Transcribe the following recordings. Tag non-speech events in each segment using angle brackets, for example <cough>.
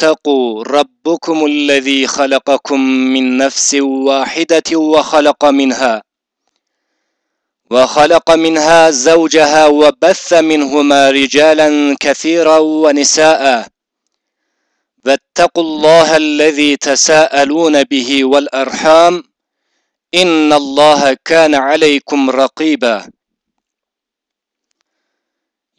اتقوا ربكم الذي خلقكم من نفس واحدة وخلق منها وخلق منها زوجها وبث منهما رجالا كثيرا ونساء. واتقوا الله الذي تساءلون به والأرحام إن الله كان عليكم رقيبا.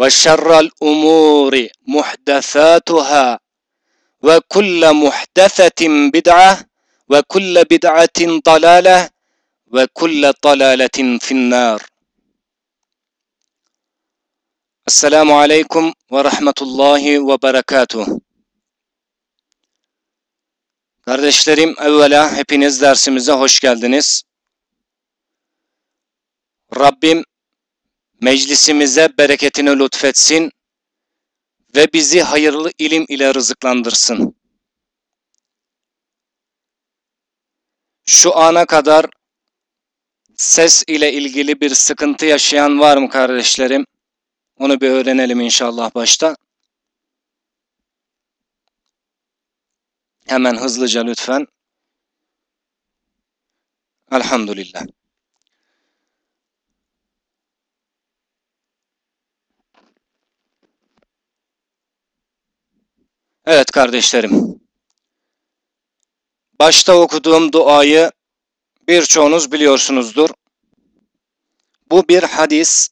ve şerrel umuri muhdesatuhâ ve kulle muhdesetin bid'ah ve kulle bid'atin dalale ve kulle dalaletin finnar. Esselamu aleyküm. Kardeşlerim evvela hepiniz dersimize hoş geldiniz. Rabbim meclisimize bereketini lütfetsin ve bizi hayırlı ilim ile rızıklandırsın. Şu ana kadar ses ile ilgili bir sıkıntı yaşayan var mı kardeşlerim? Onu bir öğrenelim inşallah başta. Hemen hızlıca lütfen. Elhamdülillah. Evet kardeşlerim. Başta okuduğum duayı birçoğunuz biliyorsunuzdur. Bu bir hadis.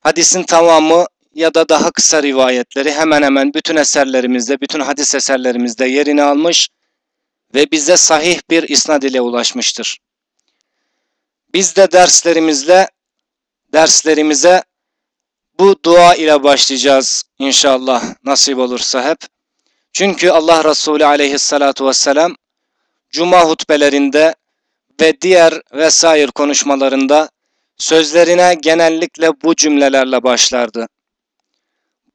Hadisin tamamı ya da daha kısa rivayetleri hemen hemen bütün eserlerimizde, bütün hadis eserlerimizde yerini almış ve bize sahih bir isnad ile ulaşmıştır. Biz de derslerimizle derslerimize bu dua ile başlayacağız inşallah nasip olursa hep. Çünkü Allah Resulü aleyhissalatu vesselam cuma hutbelerinde ve diğer vesaire konuşmalarında sözlerine genellikle bu cümlelerle başlardı.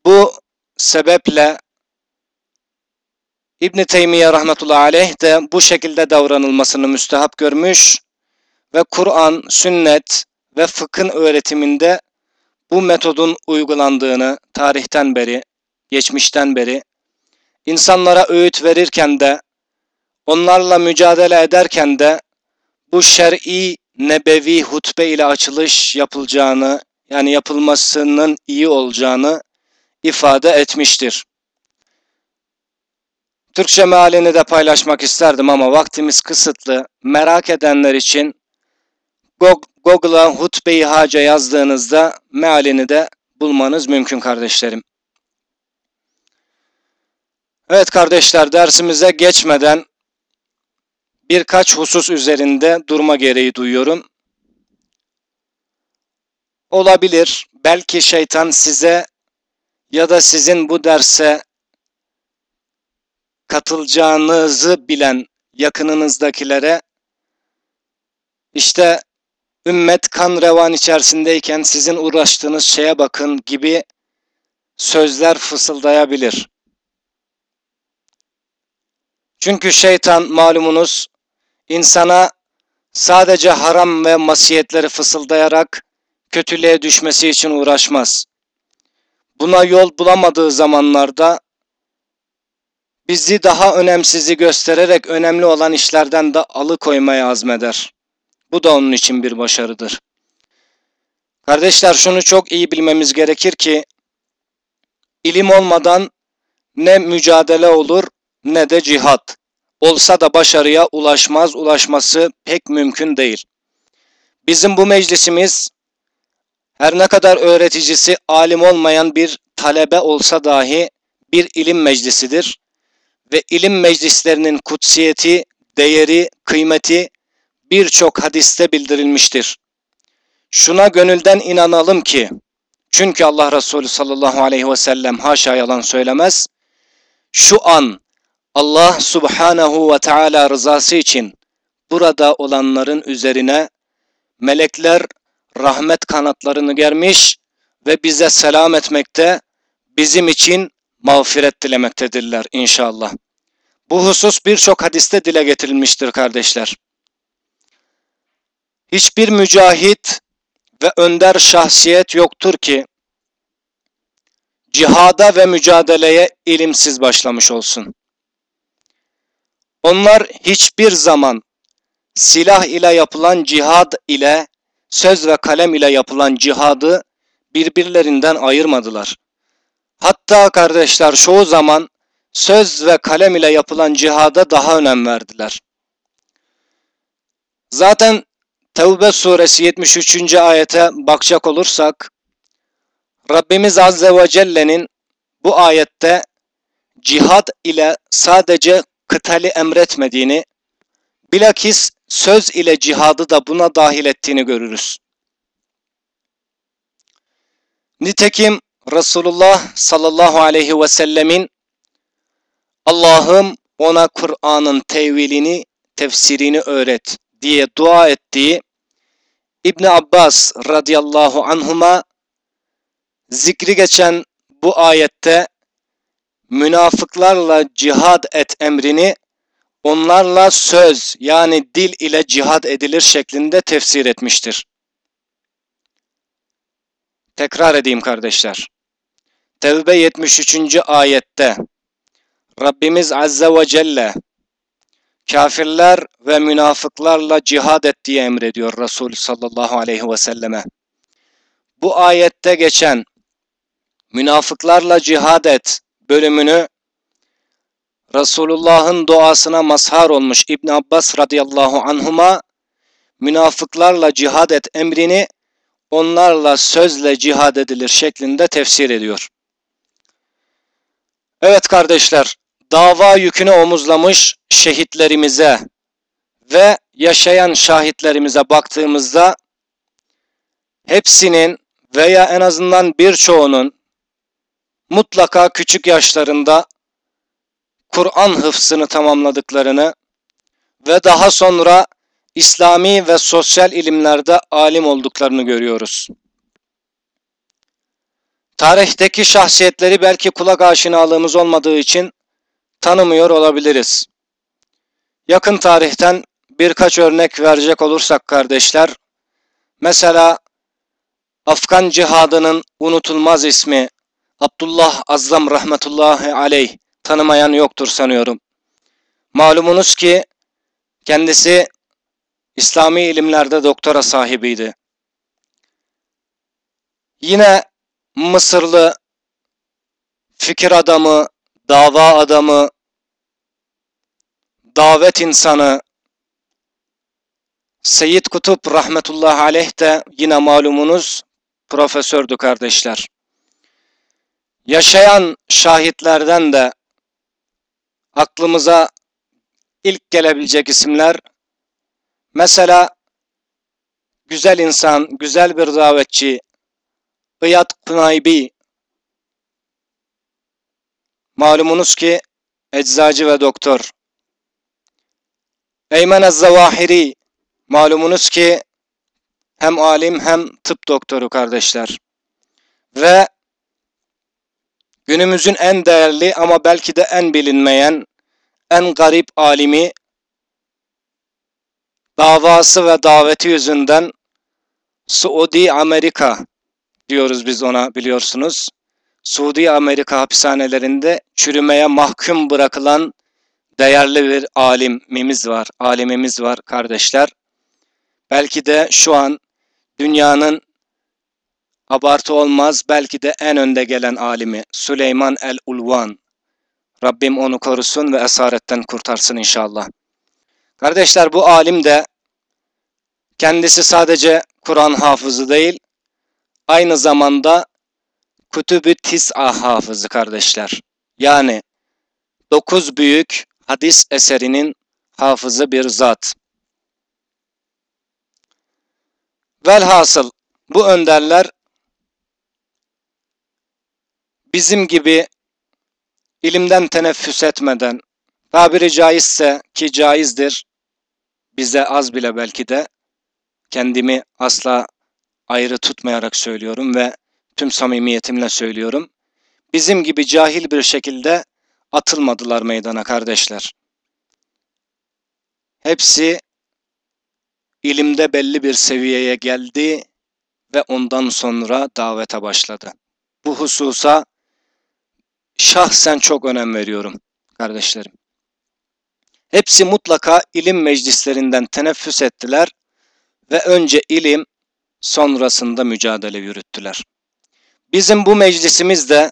Bu sebeple İbn Teymiye rahmetullahi aleyh de bu şekilde davranılmasını müstehap görmüş ve Kur'an, sünnet ve fıkhın öğretiminde bu metodun uygulandığını tarihten beri, geçmişten beri insanlara öğüt verirken de onlarla mücadele ederken de bu şer'i nebevi hutbe ile açılış yapılacağını yani yapılmasının iyi olacağını ifade etmiştir. Türkçe mealini de paylaşmak isterdim ama vaktimiz kısıtlı. Merak edenler için Google'a hutbe-i haca yazdığınızda mealini de bulmanız mümkün kardeşlerim. Evet kardeşler dersimize geçmeden birkaç husus üzerinde durma gereği duyuyorum. Olabilir belki şeytan size ya da sizin bu derse katılacağınızı bilen yakınınızdakilere işte ümmet kan revan içerisindeyken sizin uğraştığınız şeye bakın gibi sözler fısıldayabilir. Çünkü şeytan malumunuz insana sadece haram ve masiyetleri fısıldayarak kötülüğe düşmesi için uğraşmaz. Buna yol bulamadığı zamanlarda bizi daha önemsizi göstererek önemli olan işlerden de alıkoymaya azmeder. Bu da onun için bir başarıdır. Kardeşler şunu çok iyi bilmemiz gerekir ki ilim olmadan ne mücadele olur ne de cihat. Olsa da başarıya ulaşmaz, ulaşması pek mümkün değil. Bizim bu meclisimiz her ne kadar öğreticisi alim olmayan bir talebe olsa dahi bir ilim meclisidir ve ilim meclislerinin kutsiyeti, değeri, kıymeti birçok hadiste bildirilmiştir. Şuna gönülden inanalım ki, çünkü Allah Resulü sallallahu aleyhi ve sellem haşa yalan söylemez, şu an Allah subhanahu ve teala rızası için burada olanların üzerine melekler rahmet kanatlarını germiş ve bize selam etmekte, bizim için mağfiret dilemektedirler inşallah. Bu husus birçok hadiste dile getirilmiştir kardeşler. Hiçbir mücahit ve önder şahsiyet yoktur ki cihada ve mücadeleye ilimsiz başlamış olsun. Onlar hiçbir zaman silah ile yapılan cihad ile söz ve kalem ile yapılan cihadı birbirlerinden ayırmadılar. Hatta kardeşler çoğu zaman söz ve kalem ile yapılan cihada daha önem verdiler. Zaten Tevbe suresi 73. ayete bakacak olursak Rabbimiz Azze ve Celle'nin bu ayette cihad ile sadece kıtali emretmediğini, bilakis söz ile cihadı da buna dahil ettiğini görürüz. Nitekim Resulullah sallallahu aleyhi ve sellemin Allah'ım ona Kur'an'ın tevilini, tefsirini öğret diye dua ettiği İbn Abbas radıyallahu anhuma zikri geçen bu ayette münafıklarla cihad et emrini onlarla söz yani dil ile cihad edilir şeklinde tefsir etmiştir. Tekrar edeyim kardeşler. Tevbe 73. ayette Rabbimiz Azze ve Celle kafirler ve münafıklarla cihad et diye emrediyor Resulü sallallahu aleyhi ve selleme. Bu ayette geçen münafıklarla cihad et bölümünü Resulullah'ın duasına mazhar olmuş İbn Abbas radıyallahu anhuma münafıklarla cihad et emrini onlarla sözle cihad edilir şeklinde tefsir ediyor. Evet kardeşler, dava yükünü omuzlamış şehitlerimize ve yaşayan şahitlerimize baktığımızda hepsinin veya en azından birçoğunun mutlaka küçük yaşlarında Kur'an hıfzını tamamladıklarını ve daha sonra İslami ve sosyal ilimlerde alim olduklarını görüyoruz. Tarihteki şahsiyetleri belki kulak aşinalığımız olmadığı için tanımıyor olabiliriz. Yakın tarihten birkaç örnek verecek olursak kardeşler, mesela Afgan cihadının unutulmaz ismi Abdullah Azam rahmetullahi aleyh tanımayan yoktur sanıyorum. Malumunuz ki kendisi İslami ilimlerde doktora sahibiydi. Yine Mısırlı fikir adamı, dava adamı, davet insanı Seyyid Kutup rahmetullahi aleyh de yine malumunuz profesördü kardeşler. Yaşayan şahitlerden de aklımıza ilk gelebilecek isimler mesela güzel insan, güzel bir davetçi İyad Kunaybi malumunuz ki eczacı ve doktor. Eymen Ez-Zavahiri malumunuz ki hem alim hem tıp doktoru kardeşler. Ve günümüzün en değerli ama belki de en bilinmeyen, en garip alimi davası ve daveti yüzünden Suudi Amerika diyoruz biz ona biliyorsunuz. Suudi Amerika hapishanelerinde çürümeye mahkum bırakılan değerli bir alimimiz var. Alimimiz var kardeşler. Belki de şu an dünyanın abartı olmaz belki de en önde gelen alimi Süleyman el-Ulvan. Rabbim onu korusun ve esaretten kurtarsın inşallah. Kardeşler bu alim de kendisi sadece Kur'an hafızı değil, aynı zamanda Kütüb-ü Tis'a hafızı kardeşler. Yani dokuz büyük hadis eserinin hafızı bir zat. Velhasıl bu önderler bizim gibi ilimden teneffüs etmeden tabiri caizse ki caizdir bize az bile belki de kendimi asla ayrı tutmayarak söylüyorum ve tüm samimiyetimle söylüyorum. Bizim gibi cahil bir şekilde atılmadılar meydana kardeşler. Hepsi ilimde belli bir seviyeye geldi ve ondan sonra davete başladı. Bu hususa şahsen çok önem veriyorum kardeşlerim. Hepsi mutlaka ilim meclislerinden teneffüs ettiler ve önce ilim sonrasında mücadele yürüttüler. Bizim bu meclisimizde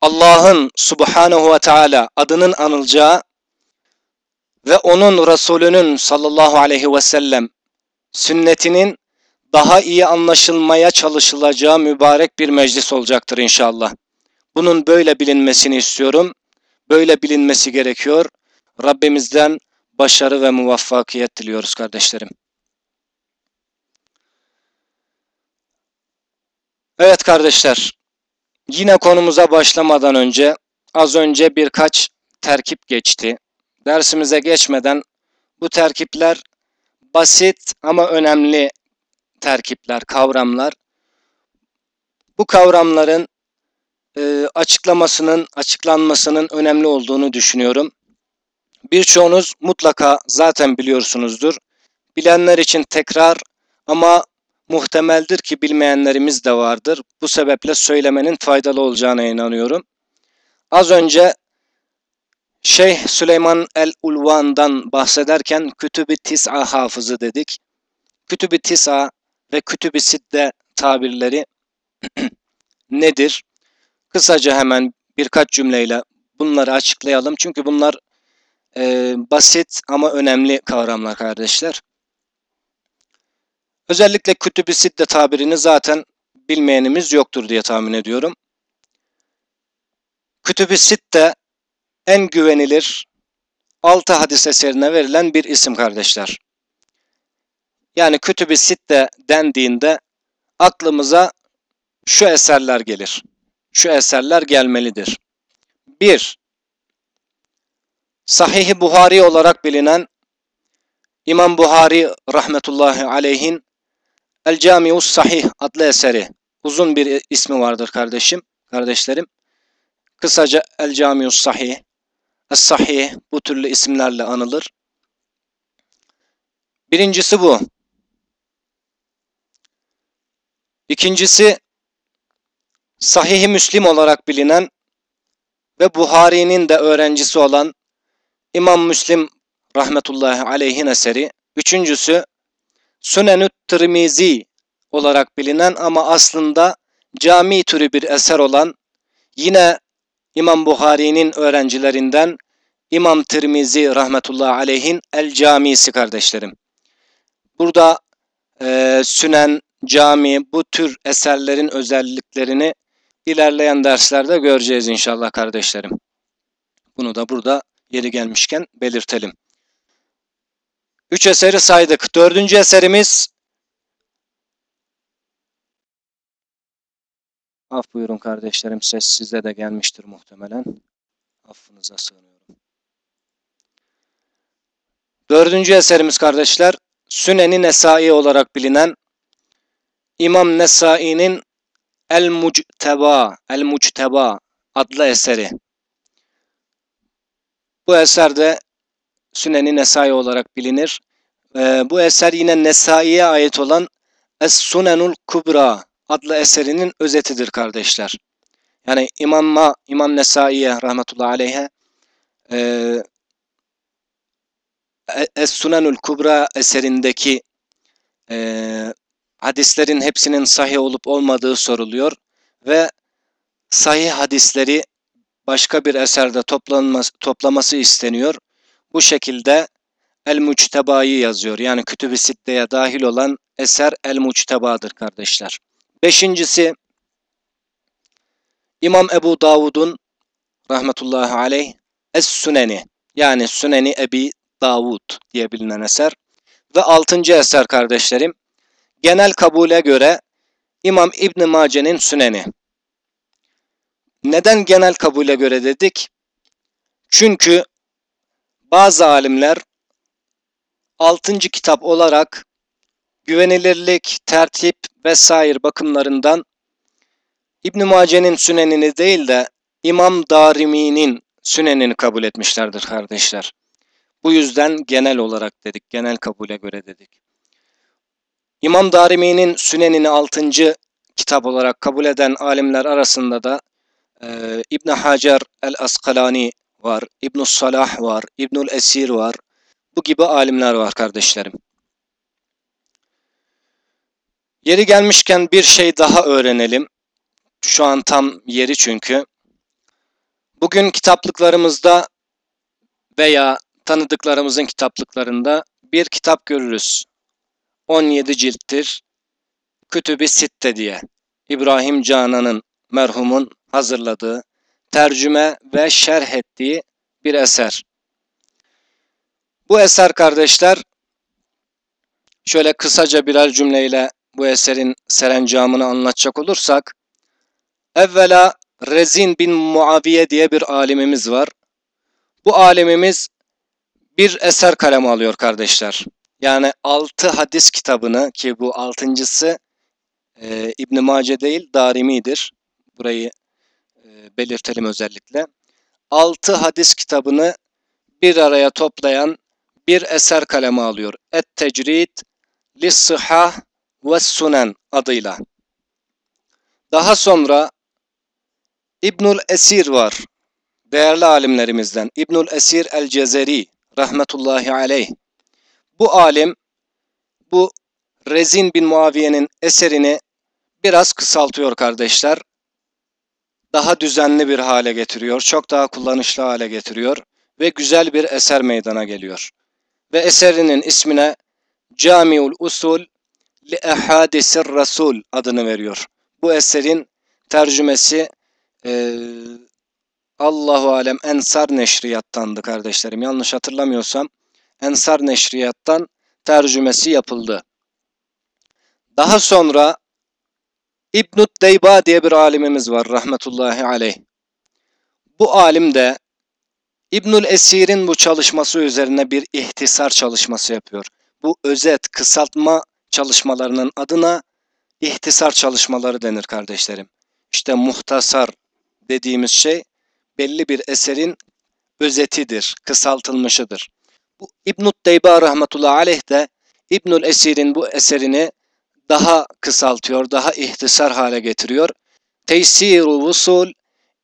Allah'ın subhanehu ve teala adının anılacağı ve onun Resulünün sallallahu aleyhi ve sellem sünnetinin daha iyi anlaşılmaya çalışılacağı mübarek bir meclis olacaktır inşallah. Bunun böyle bilinmesini istiyorum. Böyle bilinmesi gerekiyor. Rabbimizden başarı ve muvaffakiyet diliyoruz kardeşlerim. Evet kardeşler, yine konumuza başlamadan önce az önce birkaç terkip geçti. Dersimize geçmeden bu terkipler basit ama önemli terkipler, kavramlar. Bu kavramların e, açıklamasının, açıklanmasının önemli olduğunu düşünüyorum. Birçoğunuz mutlaka zaten biliyorsunuzdur. Bilenler için tekrar ama muhtemeldir ki bilmeyenlerimiz de vardır. Bu sebeple söylemenin faydalı olacağına inanıyorum. Az önce Şeyh Süleyman el-Ulvan'dan bahsederken Kütüb-i Tis'a hafızı dedik. Kütüb-i Tis'a ve Kütüb-i Sitte tabirleri <clears throat> nedir? Kısaca hemen birkaç cümleyle bunları açıklayalım. Çünkü bunlar e, basit ama önemli kavramlar kardeşler. Özellikle kütüb-i sitte tabirini zaten bilmeyenimiz yoktur diye tahmin ediyorum. Kütüb-i sitte en güvenilir 6 hadis eserine verilen bir isim kardeşler. Yani kütüb-i sitte dendiğinde aklımıza şu eserler gelir. Şu eserler gelmelidir. 1. Sahih-i Buhari olarak bilinen İmam Buhari rahmetullahi aleyhin El Camius Sahih adlı eseri. Uzun bir ismi vardır kardeşim, kardeşlerim. Kısaca El Camius Sahih, Es Sahih bu türlü isimlerle anılır. Birincisi bu. İkincisi Sahih-i Müslim olarak bilinen ve Buhari'nin de öğrencisi olan İmam Müslim rahmetullahi aleyhin eseri. Üçüncüsü Sünenü't Tirmizi olarak bilinen ama aslında cami türü bir eser olan yine İmam Buhari'nin öğrencilerinden İmam Tirmizi rahmetullahi aleyhin El Camisi kardeşlerim. Burada e, Sünen, cami bu tür eserlerin özelliklerini ilerleyen derslerde göreceğiz inşallah kardeşlerim. Bunu da burada yeri gelmişken belirtelim. Üç eseri saydık. Dördüncü eserimiz Af buyurun kardeşlerim ses size de gelmiştir muhtemelen. Affınıza sığınıyorum. Dördüncü eserimiz kardeşler Süneni Nesai olarak bilinen İmam Nesai'nin El Mucteba, El Mucteba adlı eseri. Bu eser de Sünen-i Nesai olarak bilinir. Ee, bu eser yine Nesai'ye ait olan Es-Sunenul Kubra adlı eserinin özetidir kardeşler. Yani İmam'a, İmam Nesai'ye rahmetullahi aleyhe e, Es-Sunenul Kubra eserindeki e, hadislerin hepsinin sahih olup olmadığı soruluyor ve sahih hadisleri başka bir eserde toplanması, toplaması isteniyor. Bu şekilde El-Muçteba'yı yazıyor. Yani Kütüb-i Sitte'ye dahil olan eser El-Muçteba'dır kardeşler. Beşincisi İmam Ebu Davud'un rahmetullahi aleyh Es-Süneni yani Süneni Ebi Davud diye bilinen eser. Ve altıncı eser kardeşlerim genel kabule göre İmam İbn Mace'nin Süneni. Neden genel kabule göre dedik? Çünkü bazı alimler altıncı kitap olarak güvenilirlik, tertip vesaire bakımlarından İbn Mace'nin Sünenini değil de İmam Darimi'nin Sünenini kabul etmişlerdir kardeşler. Bu yüzden genel olarak dedik, genel kabule göre dedik. İmam Darimi'nin Sünenini 6. kitap olarak kabul eden alimler arasında da e, İbn Hacer el-Askalani var, İbn Salah var, İbnül Esir var. Bu gibi alimler var kardeşlerim. Yeri gelmişken bir şey daha öğrenelim. Şu an tam yeri çünkü. Bugün kitaplıklarımızda veya tanıdıklarımızın kitaplıklarında bir kitap görürüz. 17 cilttir. Kütüb-i Sitte diye. İbrahim Canan'ın merhumun hazırladığı, tercüme ve şerh ettiği bir eser. Bu eser kardeşler şöyle kısaca birer cümleyle bu eserin serencamını anlatacak olursak evvela Rezin bin Muaviye diye bir alimimiz var. Bu alimimiz bir eser kalemi alıyor kardeşler. Yani altı hadis kitabını ki bu altıncısı e, İbn Mace değil Darimi'dir. Burayı e, belirtelim özellikle. Altı hadis kitabını bir araya toplayan bir eser kaleme alıyor. Et-Tecrid Lis-Sıhah ve Sunen adıyla. Daha sonra İbnül Esir var. Değerli alimlerimizden İbnül Esir el-Cezeri rahmetullahi aleyh. Bu alim bu Rezin bin Muaviye'nin eserini biraz kısaltıyor kardeşler. Daha düzenli bir hale getiriyor. Çok daha kullanışlı hale getiriyor. Ve güzel bir eser meydana geliyor. Ve eserinin ismine Camiul Usul li Ehadisir Rasul adını veriyor. Bu eserin tercümesi e, Allahu Alem Ensar Neşriyat'tandı kardeşlerim. Yanlış hatırlamıyorsam Ensar Neşriyat'tan tercümesi yapıldı. Daha sonra İbn Deyba diye bir alimimiz var rahmetullahi aleyh. Bu alim de İbnül Esir'in bu çalışması üzerine bir ihtisar çalışması yapıyor. Bu özet, kısaltma çalışmalarının adına ihtisar çalışmaları denir kardeşlerim. İşte muhtasar dediğimiz şey belli bir eserin özetidir, kısaltılmışıdır. Bu İbn-i Deyba rahmetullahi aleyh de İbnül Esir'in bu eserini daha kısaltıyor, daha ihtisar hale getiriyor. Teysiru Vusul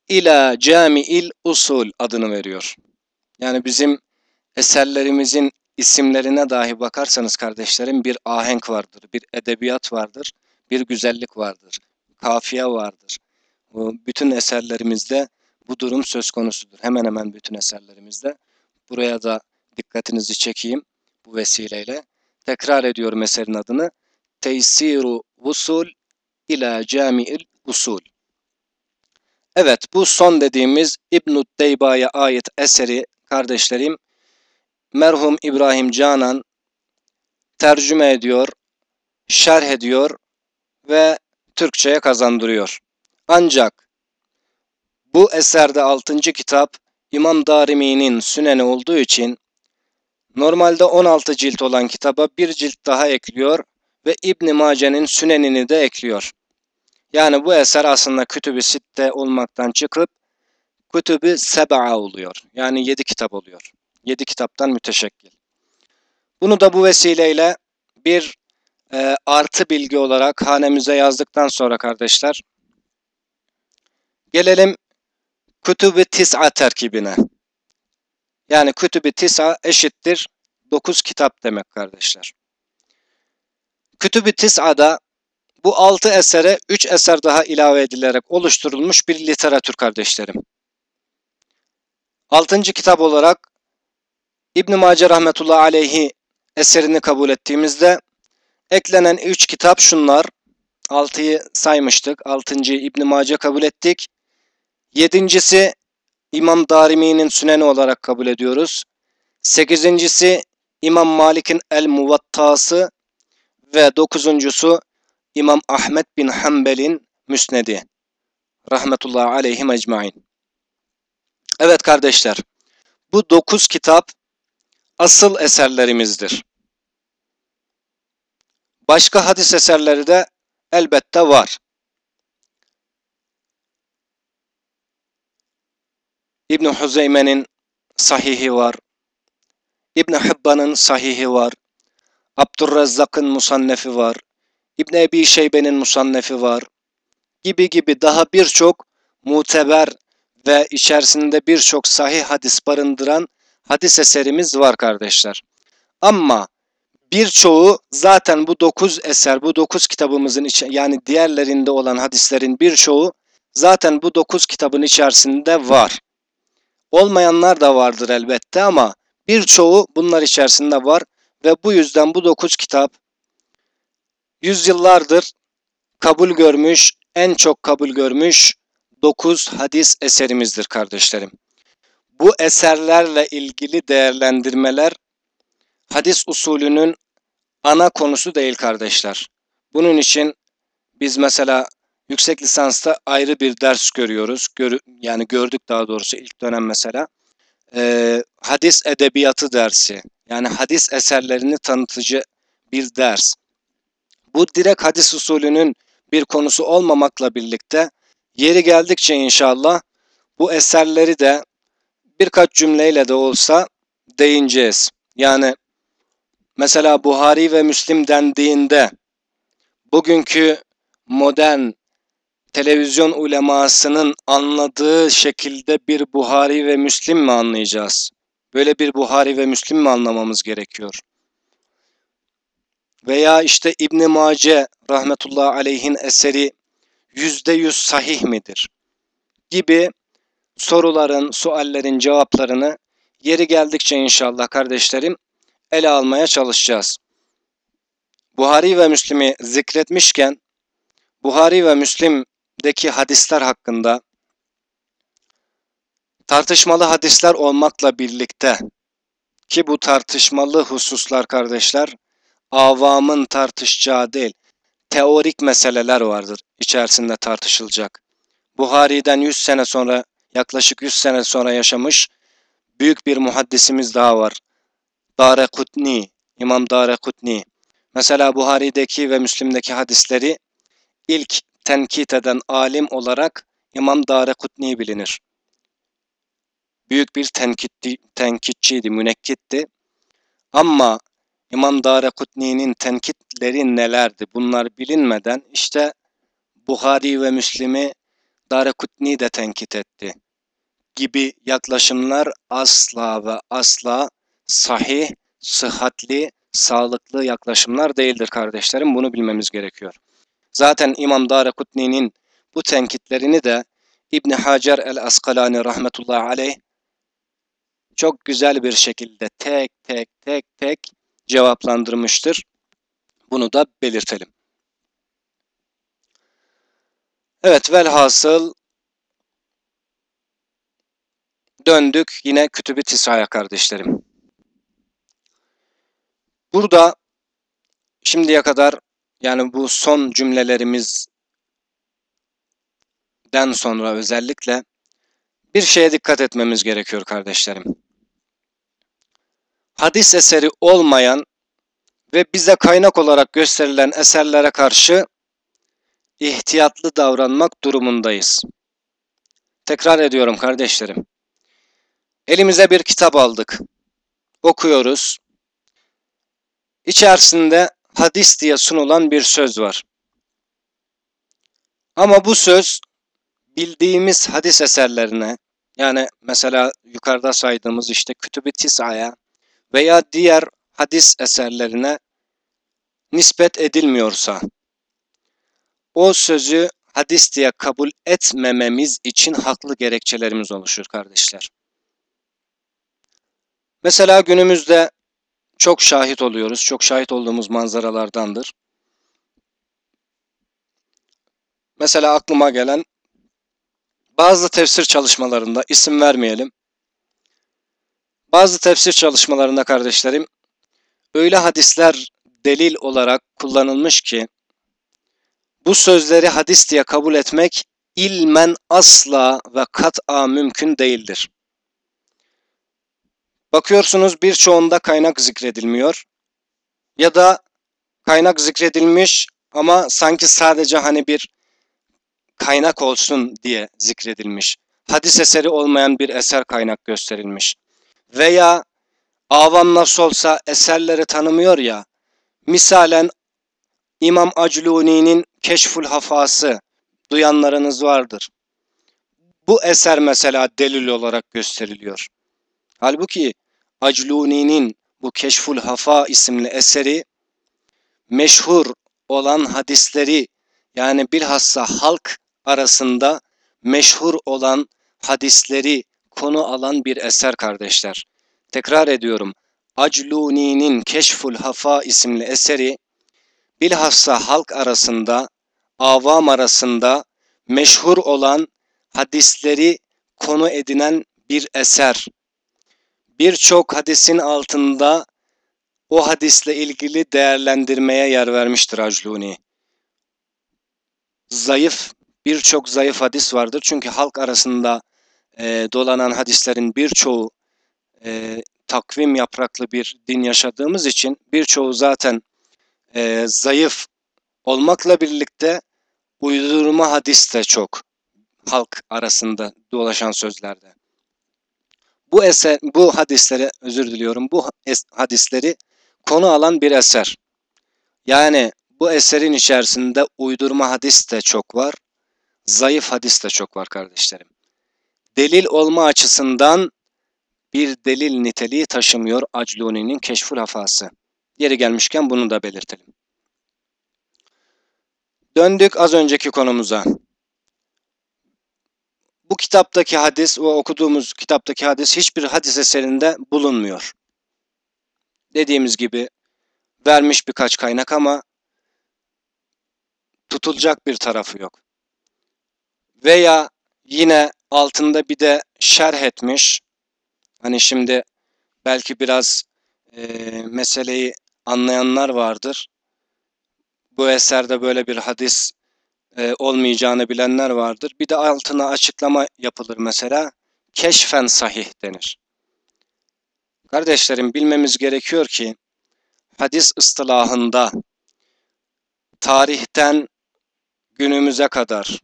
ila Cami'il Usul adını veriyor. Yani bizim eserlerimizin isimlerine dahi bakarsanız kardeşlerim bir ahenk vardır, bir edebiyat vardır, bir güzellik vardır, kafiye vardır. Bütün eserlerimizde bu durum söz konusudur. Hemen hemen bütün eserlerimizde. Buraya da dikkatinizi çekeyim bu vesileyle. Tekrar ediyorum eserin adını. Teysiru Vusul ila Cami'il Usul. Evet bu son dediğimiz İbn-i Deyba'ya ait eseri kardeşlerim merhum İbrahim Canan tercüme ediyor, şerh ediyor ve Türkçe'ye kazandırıyor. Ancak bu eserde 6. kitap İmam Darimi'nin Süneni olduğu için normalde 16 cilt olan kitaba bir cilt daha ekliyor ve İbn Mace'nin Sünenini de ekliyor. Yani bu eser aslında Kütüb-i Sitte olmaktan çıkıp Kütübü seb'a oluyor. Yani yedi kitap oluyor. Yedi kitaptan müteşekkil. Bunu da bu vesileyle bir e, artı bilgi olarak hanemize yazdıktan sonra kardeşler gelelim Kütüb-i Tis'a terkibine. Yani Kütüb-i Tis'a eşittir 9 kitap demek kardeşler. Kütüb-i Tis'a'da bu 6 esere 3 eser daha ilave edilerek oluşturulmuş bir literatür kardeşlerim. 6. kitap olarak İbn Mace rahmetullahi aleyhi eserini kabul ettiğimizde eklenen 3 kitap şunlar. 6'yı saymıştık. 6. İbn Mace kabul ettik. Yedincisi İmam Darimi'nin süneni olarak kabul ediyoruz. Sekizincisi İmam Malik'in El Muvattası ve dokuzuncusu İmam Ahmet bin Hanbel'in Müsnedi. Rahmetullahi aleyhim ecmain. Evet kardeşler, bu dokuz kitap asıl eserlerimizdir. Başka hadis eserleri de elbette var. İbn Huzeyme'nin sahihi var. İbn Hibban'ın sahihi var. Abdurrezzak'ın musannefi var. İbn Ebi Şeybe'nin musannefi var. Gibi gibi daha birçok muteber ve içerisinde birçok sahih hadis barındıran hadis eserimiz var kardeşler. Ama birçoğu zaten bu dokuz eser, bu dokuz kitabımızın içi, yani diğerlerinde olan hadislerin birçoğu zaten bu dokuz kitabın içerisinde var. Olmayanlar da vardır elbette ama birçoğu bunlar içerisinde var ve bu yüzden bu dokuz kitap yüzyıllardır kabul görmüş, en çok kabul görmüş dokuz hadis eserimizdir kardeşlerim. Bu eserlerle ilgili değerlendirmeler hadis usulünün ana konusu değil kardeşler. Bunun için biz mesela yüksek lisansta ayrı bir ders görüyoruz. Gör, yani gördük daha doğrusu ilk dönem mesela. Ee, hadis edebiyatı dersi. Yani hadis eserlerini tanıtıcı bir ders. Bu direkt hadis usulünün bir konusu olmamakla birlikte yeri geldikçe inşallah bu eserleri de birkaç cümleyle de olsa değineceğiz. Yani mesela Buhari ve Müslim dendiğinde bugünkü modern televizyon ulemasının anladığı şekilde bir Buhari ve Müslim mi anlayacağız? Böyle bir Buhari ve Müslim mi anlamamız gerekiyor? Veya işte İbn Mace rahmetullahi aleyhin eseri yüzde yüz sahih midir? Gibi soruların, suallerin cevaplarını yeri geldikçe inşallah kardeşlerim ele almaya çalışacağız. Buhari ve Müslim'i zikretmişken Buhari ve Müslim'deki hadisler hakkında tartışmalı hadisler olmakla birlikte ki bu tartışmalı hususlar kardeşler avamın tartışacağı değil, teorik meseleler vardır içerisinde tartışılacak. Buhari'den 100 sene sonra, yaklaşık 100 sene sonra yaşamış büyük bir muhaddisimiz daha var. Dare Kutni, İmam Dare Kutni. Mesela Buhari'deki ve Müslim'deki hadisleri ilk tenkit eden alim olarak İmam Dare Kutni bilinir. Büyük bir tenkitti, tenkitçiydi, münekkitti. Ama İmam Darekutni'nin tenkitleri nelerdi? Bunlar bilinmeden işte Buhari ve Müslim'i Darekutni de tenkit etti gibi yaklaşımlar asla ve asla sahih, sıhhatli, sağlıklı yaklaşımlar değildir kardeşlerim. Bunu bilmemiz gerekiyor. Zaten İmam Darekutni'nin bu tenkitlerini de İbn Hacer el-Askalani rahmetullahi aleyh çok güzel bir şekilde tek tek tek tek cevaplandırmıştır. Bunu da belirtelim. Evet velhasıl döndük yine Kütüb-i Tisa'ya kardeşlerim. Burada şimdiye kadar yani bu son cümlelerimizden sonra özellikle bir şeye dikkat etmemiz gerekiyor kardeşlerim hadis eseri olmayan ve bize kaynak olarak gösterilen eserlere karşı ihtiyatlı davranmak durumundayız. Tekrar ediyorum kardeşlerim. Elimize bir kitap aldık. Okuyoruz. İçerisinde hadis diye sunulan bir söz var. Ama bu söz bildiğimiz hadis eserlerine yani mesela yukarıda saydığımız işte Kütüb-i Tisa'ya veya diğer hadis eserlerine nispet edilmiyorsa o sözü hadis diye kabul etmememiz için haklı gerekçelerimiz oluşur kardeşler. Mesela günümüzde çok şahit oluyoruz. Çok şahit olduğumuz manzaralardandır. Mesela aklıma gelen bazı tefsir çalışmalarında isim vermeyelim. Bazı tefsir çalışmalarında kardeşlerim öyle hadisler delil olarak kullanılmış ki bu sözleri hadis diye kabul etmek ilmen asla ve kat'a mümkün değildir. Bakıyorsunuz birçoğunda kaynak zikredilmiyor ya da kaynak zikredilmiş ama sanki sadece hani bir kaynak olsun diye zikredilmiş. Hadis eseri olmayan bir eser kaynak gösterilmiş. Veya avam nasıl olsa eserleri tanımıyor ya, misalen İmam Acluni'nin Keşful Hafası duyanlarınız vardır. Bu eser mesela delil olarak gösteriliyor. Halbuki Acluni'nin bu Keşful Hafa isimli eseri meşhur olan hadisleri yani bilhassa halk arasında meşhur olan hadisleri konu alan bir eser kardeşler. Tekrar ediyorum. Acluni'nin Keşful Hafa isimli eseri bilhassa halk arasında, avam arasında meşhur olan hadisleri konu edinen bir eser. Birçok hadisin altında o hadisle ilgili değerlendirmeye yer vermiştir Acluni. Zayıf, birçok zayıf hadis vardır. Çünkü halk arasında e, dolanan hadislerin birçoğu e, takvim yapraklı bir din yaşadığımız için birçoğu zaten e, zayıf olmakla birlikte uydurma hadis de çok halk arasında dolaşan sözlerde. Bu eser, bu hadisleri özür diliyorum. Bu hadisleri konu alan bir eser. Yani bu eserin içerisinde uydurma hadis de çok var. Zayıf hadis de çok var kardeşlerim. Delil olma açısından bir delil niteliği taşımıyor Acluni'nin Keşful Hafası. Yeri gelmişken bunu da belirtelim. Döndük az önceki konumuza. Bu kitaptaki hadis, o okuduğumuz kitaptaki hadis hiçbir hadis eserinde bulunmuyor. Dediğimiz gibi vermiş birkaç kaynak ama tutulacak bir tarafı yok. Veya yine altında bir de şerh etmiş. Hani şimdi belki biraz e, meseleyi anlayanlar vardır. Bu eserde böyle bir hadis e, olmayacağını bilenler vardır. Bir de altına açıklama yapılır mesela. Keşfen sahih denir. Kardeşlerim bilmemiz gerekiyor ki hadis ıstılahında tarihten günümüze kadar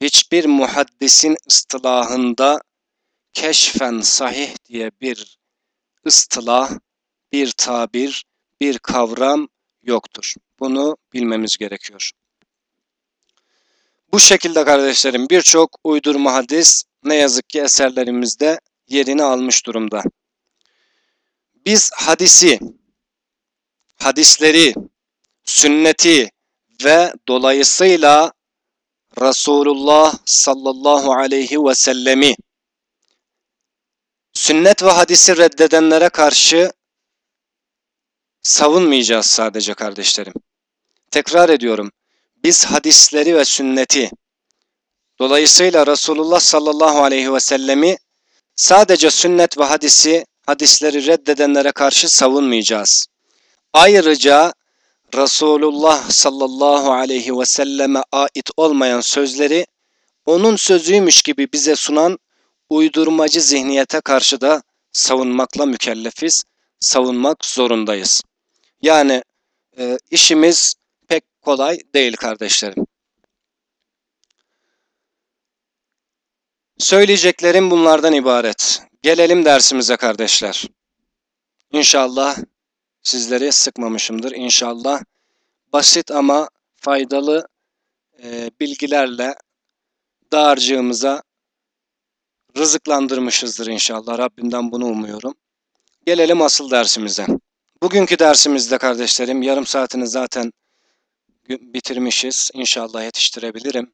hiçbir muhaddisin ıstılahında keşfen sahih diye bir ıstılah, bir tabir, bir kavram yoktur. Bunu bilmemiz gerekiyor. Bu şekilde kardeşlerim birçok uydurma hadis ne yazık ki eserlerimizde yerini almış durumda. Biz hadisi, hadisleri, sünneti ve dolayısıyla Resulullah sallallahu aleyhi ve sellemi sünnet ve hadisi reddedenlere karşı savunmayacağız sadece kardeşlerim. Tekrar ediyorum. Biz hadisleri ve sünneti dolayısıyla Resulullah sallallahu aleyhi ve sellemi sadece sünnet ve hadisi hadisleri reddedenlere karşı savunmayacağız. Ayrıca Resulullah sallallahu aleyhi ve selleme ait olmayan sözleri onun sözüymüş gibi bize sunan uydurmacı zihniyete karşı da savunmakla mükellefiz, savunmak zorundayız. Yani e, işimiz kolay değil kardeşlerim. Söyleyeceklerim bunlardan ibaret. Gelelim dersimize kardeşler. İnşallah sizleri sıkmamışımdır. İnşallah basit ama faydalı e, bilgilerle dağarcığımıza rızıklandırmışızdır inşallah. Rabbimden bunu umuyorum. Gelelim asıl dersimize. Bugünkü dersimizde kardeşlerim yarım saatini zaten bitirmişiz. İnşallah yetiştirebilirim.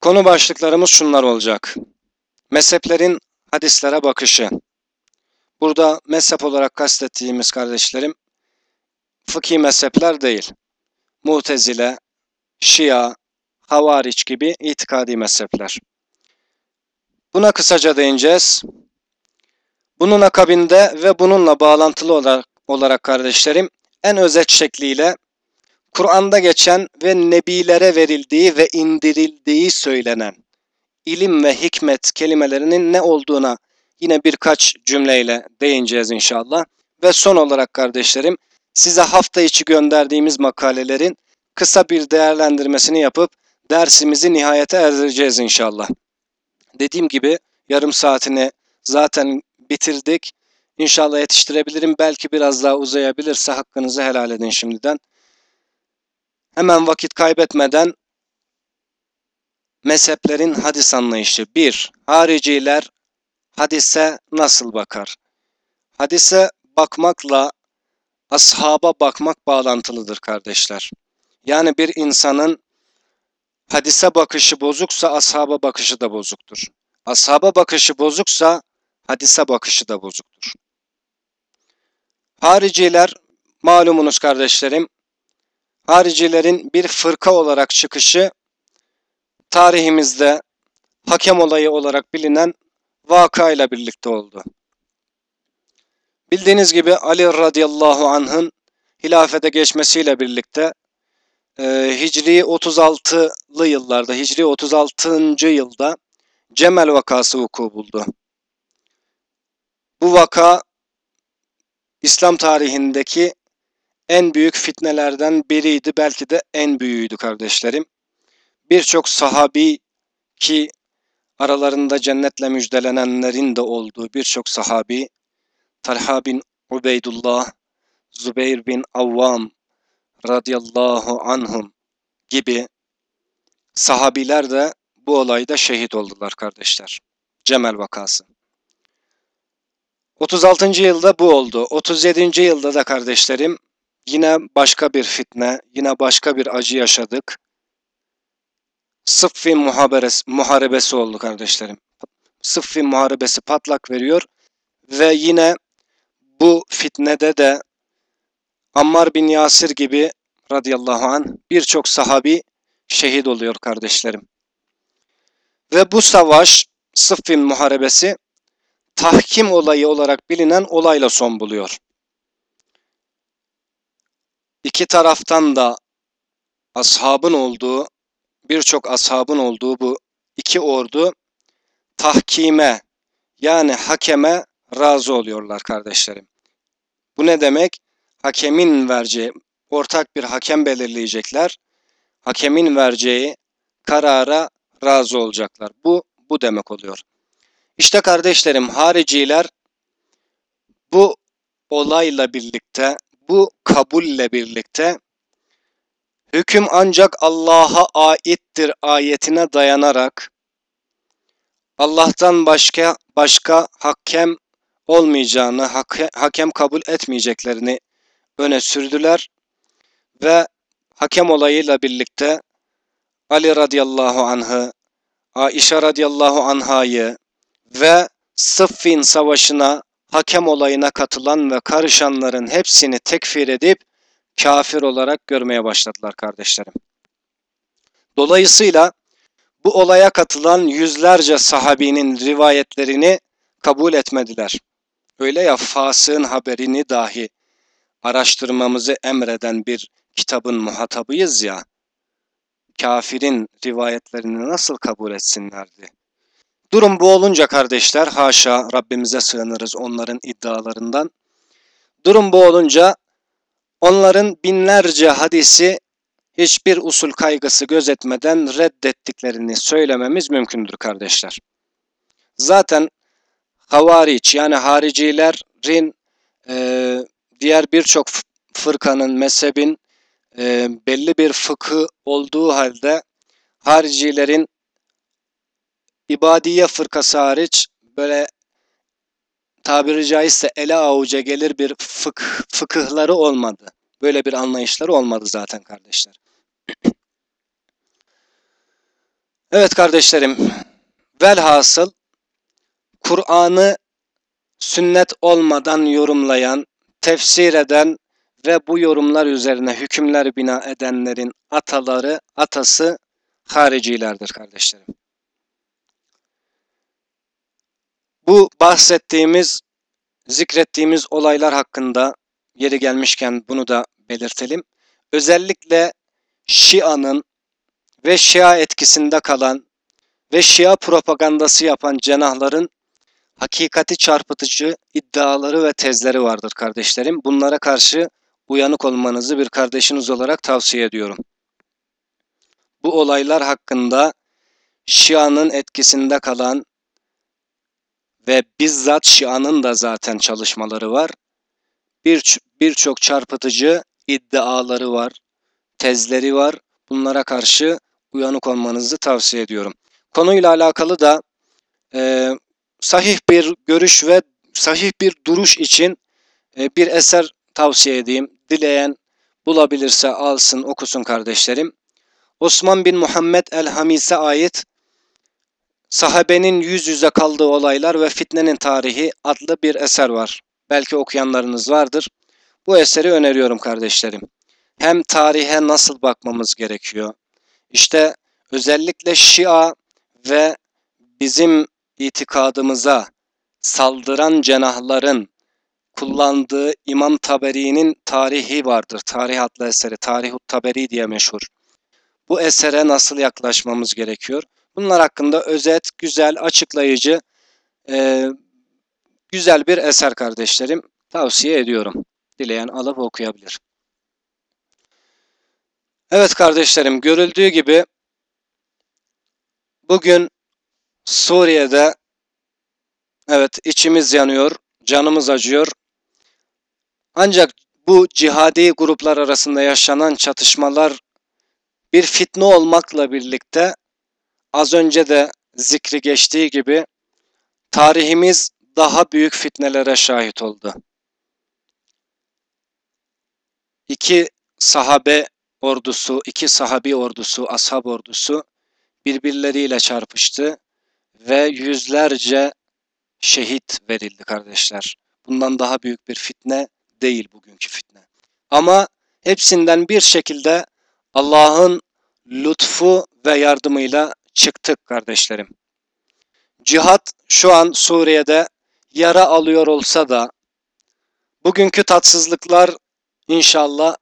Konu başlıklarımız şunlar olacak. Mezheplerin hadislere bakışı. Burada mezhep olarak kastettiğimiz kardeşlerim fıkhi mezhepler değil. Mutezile, Şia, Havariç gibi itikadi mezhepler. Buna kısaca değineceğiz. Bunun akabinde ve bununla bağlantılı olarak, olarak kardeşlerim en özet şekliyle Kur'an'da geçen ve nebilere verildiği ve indirildiği söylenen ilim ve hikmet kelimelerinin ne olduğuna yine birkaç cümleyle değineceğiz inşallah. Ve son olarak kardeşlerim size hafta içi gönderdiğimiz makalelerin kısa bir değerlendirmesini yapıp dersimizi nihayete erdireceğiz inşallah. Dediğim gibi yarım saatini zaten bitirdik. İnşallah yetiştirebilirim. Belki biraz daha uzayabilirse hakkınızı helal edin şimdiden. Hemen vakit kaybetmeden mezheplerin hadis anlayışı. 1. Hariciler hadise nasıl bakar? Hadise bakmakla ashaba bakmak bağlantılıdır kardeşler. Yani bir insanın hadise bakışı bozuksa ashaba bakışı da bozuktur. Ashaba bakışı bozuksa hadise bakışı da bozuktur. Hariciler malumunuz kardeşlerim haricilerin bir fırka olarak çıkışı tarihimizde hakem olayı olarak bilinen vakayla birlikte oldu. Bildiğiniz gibi Ali radıyallahu anh'ın hilafete geçmesiyle birlikte e, Hicri 36'lı yıllarda, Hicri 36. yılda Cemel vakası vuku buldu. Bu vaka İslam tarihindeki en büyük fitnelerden biriydi. Belki de en büyüğüydü kardeşlerim. Birçok sahabi ki aralarında cennetle müjdelenenlerin de olduğu birçok sahabi Talha bin Ubeydullah, Zübeyir bin Avvam radıyallahu anhum gibi sahabiler de bu olayda şehit oldular kardeşler. Cemel vakası. 36. yılda bu oldu. 37. yılda da kardeşlerim Yine başka bir fitne, yine başka bir acı yaşadık. Sıffin muharebesi, oldu kardeşlerim. Sıffin muharebesi patlak veriyor ve yine bu fitnede de Ammar bin Yasir gibi radıyallahu an birçok sahabi şehit oluyor kardeşlerim. Ve bu savaş Sıffin muharebesi tahkim olayı olarak bilinen olayla son buluyor. İki taraftan da ashabın olduğu, birçok ashabın olduğu bu iki ordu tahkime yani hakeme razı oluyorlar kardeşlerim. Bu ne demek? Hakemin vereceği, ortak bir hakem belirleyecekler. Hakemin vereceği karara razı olacaklar. Bu, bu demek oluyor. İşte kardeşlerim hariciler bu olayla birlikte bu kabulle birlikte hüküm ancak Allah'a aittir ayetine dayanarak Allah'tan başka başka hakem olmayacağını, hakem kabul etmeyeceklerini öne sürdüler ve hakem olayıyla birlikte Ali radıyallahu anh'ı, Aişe radıyallahu anhayı ve Sıffin savaşına hakem olayına katılan ve karışanların hepsini tekfir edip kafir olarak görmeye başladılar kardeşlerim. Dolayısıyla bu olaya katılan yüzlerce sahabinin rivayetlerini kabul etmediler. Öyle ya fasığın haberini dahi araştırmamızı emreden bir kitabın muhatabıyız ya, kafirin rivayetlerini nasıl kabul etsinlerdi? Durum bu olunca kardeşler haşa Rabbimize sığınırız onların iddialarından. Durum bu olunca onların binlerce hadisi hiçbir usul kaygısı gözetmeden reddettiklerini söylememiz mümkündür kardeşler. Zaten havariç yani haricilerin e, diğer birçok fırkanın, mezhebin e, belli bir fıkı olduğu halde haricilerin ibadiye fırkası hariç böyle tabiri caizse ele avuca gelir bir fıkh, fıkıhları olmadı. Böyle bir anlayışları olmadı zaten kardeşler. <clears throat> evet kardeşlerim, velhasıl Kur'an'ı sünnet olmadan yorumlayan, tefsir eden ve bu yorumlar üzerine hükümler bina edenlerin ataları, atası haricilerdir kardeşlerim. Bu bahsettiğimiz, zikrettiğimiz olaylar hakkında yeri gelmişken bunu da belirtelim. Özellikle Şia'nın ve Şia etkisinde kalan ve Şia propagandası yapan cenahların hakikati çarpıtıcı iddiaları ve tezleri vardır kardeşlerim. Bunlara karşı uyanık olmanızı bir kardeşiniz olarak tavsiye ediyorum. Bu olaylar hakkında Şia'nın etkisinde kalan ve bizzat Şia'nın da zaten çalışmaları var. Bir birçok çarpıtıcı iddiaları var, tezleri var. Bunlara karşı uyanık olmanızı tavsiye ediyorum. Konuyla alakalı da e, sahih bir görüş ve sahih bir duruş için e, bir eser tavsiye edeyim. Dileyen bulabilirse alsın okusun kardeşlerim. Osman bin Muhammed el-Hamis'e ait Sahabenin yüz yüze kaldığı olaylar ve fitnenin tarihi adlı bir eser var. Belki okuyanlarınız vardır. Bu eseri öneriyorum kardeşlerim. Hem tarihe nasıl bakmamız gerekiyor? İşte özellikle Şia ve bizim itikadımıza saldıran cenahların kullandığı İmam Taberi'nin tarihi vardır. Tarih adlı eseri, Tarihut Taberi diye meşhur. Bu esere nasıl yaklaşmamız gerekiyor? Bunlar hakkında özet, güzel, açıklayıcı, e, güzel bir eser kardeşlerim. Tavsiye ediyorum. Dileyen alıp okuyabilir. Evet kardeşlerim, görüldüğü gibi bugün Suriye'de evet içimiz yanıyor, canımız acıyor. Ancak bu cihadi gruplar arasında yaşanan çatışmalar bir fitne olmakla birlikte az önce de zikri geçtiği gibi tarihimiz daha büyük fitnelere şahit oldu. İki sahabe ordusu, iki sahabi ordusu, ashab ordusu birbirleriyle çarpıştı ve yüzlerce şehit verildi kardeşler. Bundan daha büyük bir fitne değil bugünkü fitne. Ama hepsinden bir şekilde Allah'ın lütfu ve yardımıyla çıktık kardeşlerim. Cihat şu an Suriye'de yara alıyor olsa da bugünkü tatsızlıklar inşallah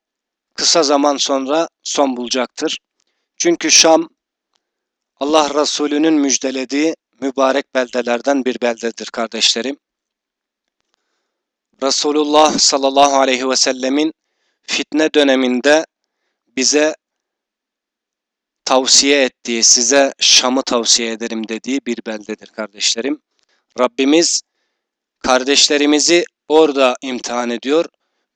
kısa zaman sonra son bulacaktır. Çünkü Şam Allah Resulü'nün müjdelediği mübarek beldelerden bir beldedir kardeşlerim. Resulullah sallallahu aleyhi ve sellemin fitne döneminde bize tavsiye ettiği, size Şam'ı tavsiye ederim dediği bir beldedir kardeşlerim. Rabbimiz kardeşlerimizi orada imtihan ediyor,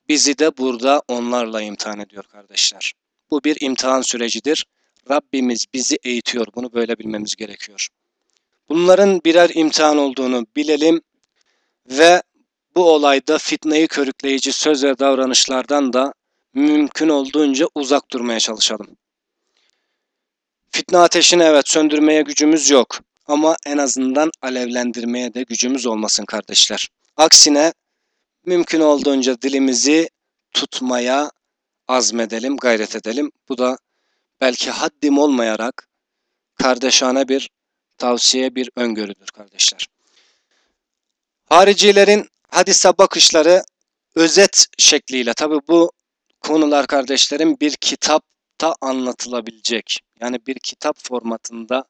bizi de burada onlarla imtihan ediyor kardeşler. Bu bir imtihan sürecidir. Rabbimiz bizi eğitiyor. Bunu böyle bilmemiz gerekiyor. Bunların birer imtihan olduğunu bilelim ve bu olayda fitneyi körükleyici söz ve davranışlardan da mümkün olduğunca uzak durmaya çalışalım. Fitne ateşini evet söndürmeye gücümüz yok ama en azından alevlendirmeye de gücümüz olmasın kardeşler. Aksine mümkün olduğunca dilimizi tutmaya azmedelim, gayret edelim. Bu da belki haddim olmayarak kardeşane bir tavsiye, bir öngörüdür kardeşler. Haricilerin hadise bakışları özet şekliyle tabi bu konular kardeşlerim bir kitapta anlatılabilecek yani bir kitap formatında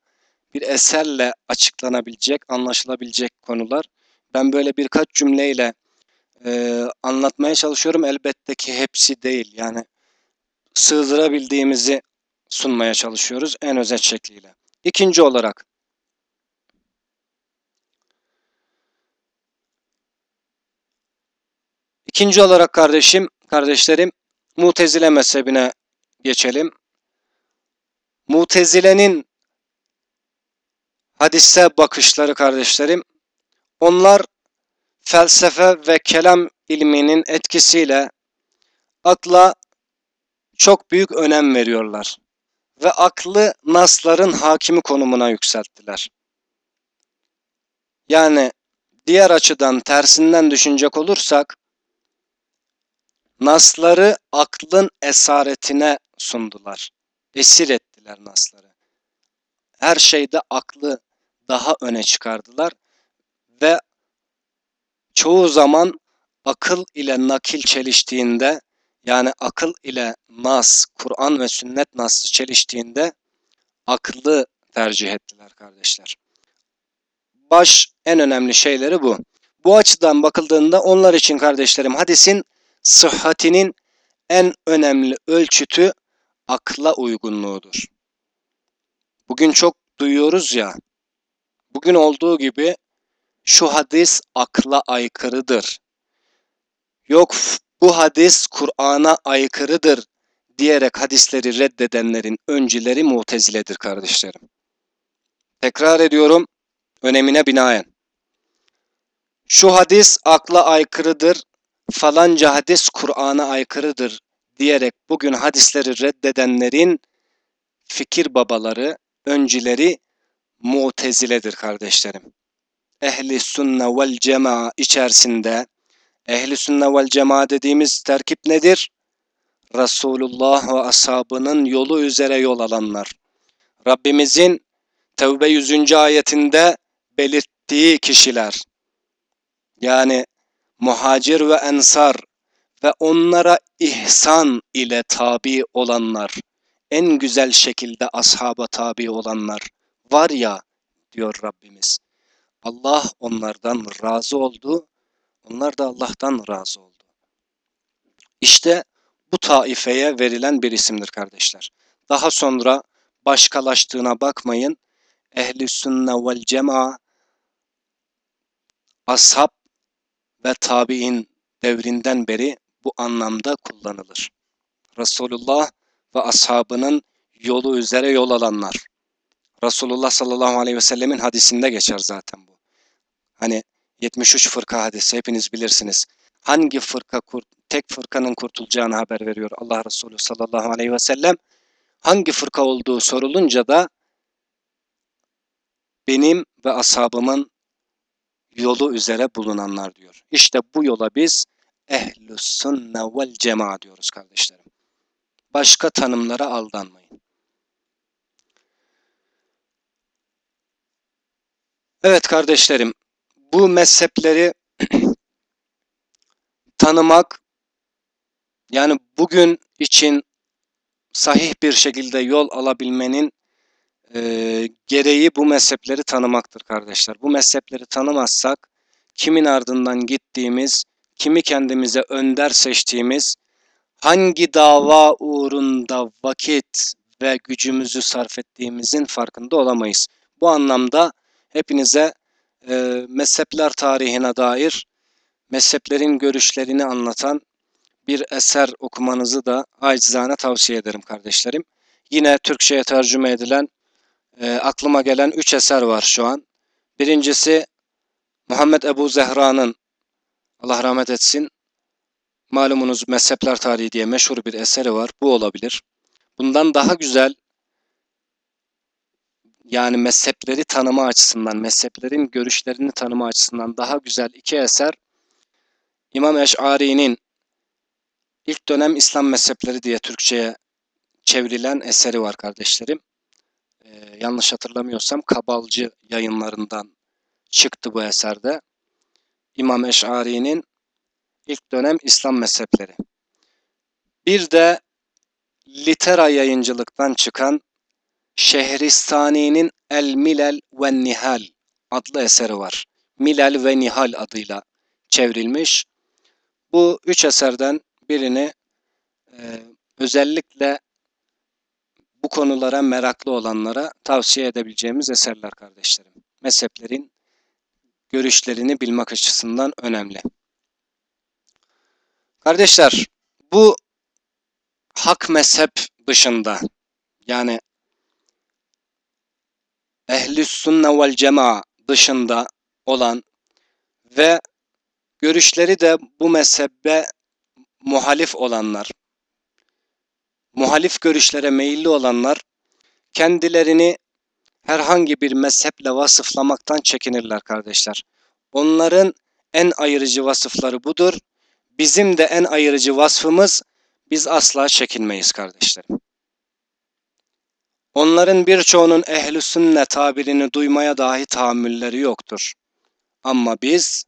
bir eserle açıklanabilecek, anlaşılabilecek konular. Ben böyle birkaç cümleyle e, anlatmaya çalışıyorum. Elbette ki hepsi değil. Yani sığdırabildiğimizi sunmaya çalışıyoruz en özet şekliyle. İkinci olarak İkinci olarak kardeşim, kardeşlerim Mutezile mezhebine geçelim. Mutezile'nin hadise bakışları kardeşlerim, onlar felsefe ve kelam ilminin etkisiyle akla çok büyük önem veriyorlar ve aklı nasların hakimi konumuna yükselttiler. Yani diğer açıdan tersinden düşünecek olursak nasları aklın esaretine sundular. Esir ettiler nasları. Her şeyde aklı daha öne çıkardılar ve çoğu zaman akıl ile nakil çeliştiğinde yani akıl ile nas, Kur'an ve sünnet nası çeliştiğinde aklı tercih ettiler kardeşler. Baş en önemli şeyleri bu. Bu açıdan bakıldığında onlar için kardeşlerim hadisin sıhhatinin en önemli ölçütü akla uygunluğudur. Bugün çok duyuyoruz ya, bugün olduğu gibi şu hadis akla aykırıdır. Yok bu hadis Kur'an'a aykırıdır diyerek hadisleri reddedenlerin öncüleri muteziledir kardeşlerim. Tekrar ediyorum önemine binaen. Şu hadis akla aykırıdır, falanca hadis Kur'an'a aykırıdır diyerek bugün hadisleri reddedenlerin fikir babaları, öncüleri muteziledir kardeşlerim. Ehli sünne vel cema içerisinde ehli sünne vel cema dediğimiz terkip nedir? Resulullah ve ashabının yolu üzere yol alanlar. Rabbimizin Tevbe 100. ayetinde belirttiği kişiler. Yani muhacir ve ensar ve onlara ihsan ile tabi olanlar, en güzel şekilde ashaba tabi olanlar var ya diyor Rabbimiz. Allah onlardan razı oldu, onlar da Allah'tan razı oldu. İşte bu taifeye verilen bir isimdir kardeşler. Daha sonra başkalaştığına bakmayın. Ehli sünne vel cema ashab ve tabi'in devrinden beri bu anlamda kullanılır. Resulullah ve ashabının yolu üzere yol alanlar. Resulullah sallallahu aleyhi ve sellemin hadisinde geçer zaten bu. Hani 73 fırka hadisi hepiniz bilirsiniz. Hangi fırka tek fırkanın kurtulacağını haber veriyor Allah Resulü sallallahu aleyhi ve sellem. Hangi fırka olduğu sorulunca da benim ve ashabımın yolu üzere bulunanlar diyor. İşte bu yola biz ehl sünne vel cema diyoruz kardeşlerim. Başka tanımlara aldanmayın. Evet kardeşlerim, bu mezhepleri <clears throat> tanımak yani bugün için sahih bir şekilde yol alabilmenin e, gereği bu mezhepleri tanımaktır kardeşler. Bu mezhepleri tanımazsak kimin ardından gittiğimiz, kimi kendimize önder seçtiğimiz, hangi dava uğrunda vakit ve gücümüzü sarf ettiğimizin farkında olamayız. Bu anlamda hepinize e, mezhepler tarihine dair mezheplerin görüşlerini anlatan bir eser okumanızı da acizane tavsiye ederim kardeşlerim. Yine Türkçe'ye tercüme edilen e, aklıma gelen üç eser var şu an. Birincisi Muhammed Ebu Zehra'nın Allah rahmet etsin malumunuz mezhepler tarihi diye meşhur bir eseri var. Bu olabilir. Bundan daha güzel yani mezhepleri tanıma açısından, mezheplerin görüşlerini tanıma açısından daha güzel iki eser İmam Eş'ari'nin ilk dönem İslam mezhepleri diye Türkçe'ye çevrilen eseri var kardeşlerim. Ee, yanlış hatırlamıyorsam Kabalcı yayınlarından çıktı bu eserde. İmam Eş'ari'nin ilk dönem İslam mezhepleri. Bir de Litera yayıncılıktan çıkan Şehristani'nin El Milel ve Nihal adlı eseri var. Milel ve Nihal adıyla çevrilmiş. Bu üç eserden birini e, özellikle bu konulara meraklı olanlara tavsiye edebileceğimiz eserler kardeşlerim. Mezheplerin görüşlerini bilmek açısından önemli. Kardeşler, bu hak mezhep dışında yani ehl sünne vel cema dışında olan ve görüşleri de bu mezhebe muhalif olanlar, muhalif görüşlere meyilli olanlar kendilerini herhangi bir mezheple vasıflamaktan çekinirler kardeşler. Onların en ayırıcı vasıfları budur. Bizim de en ayırıcı vasfımız biz asla çekinmeyiz kardeşlerim. Onların birçoğunun ehl-i sünne tabirini duymaya dahi tahammülleri yoktur. Ama biz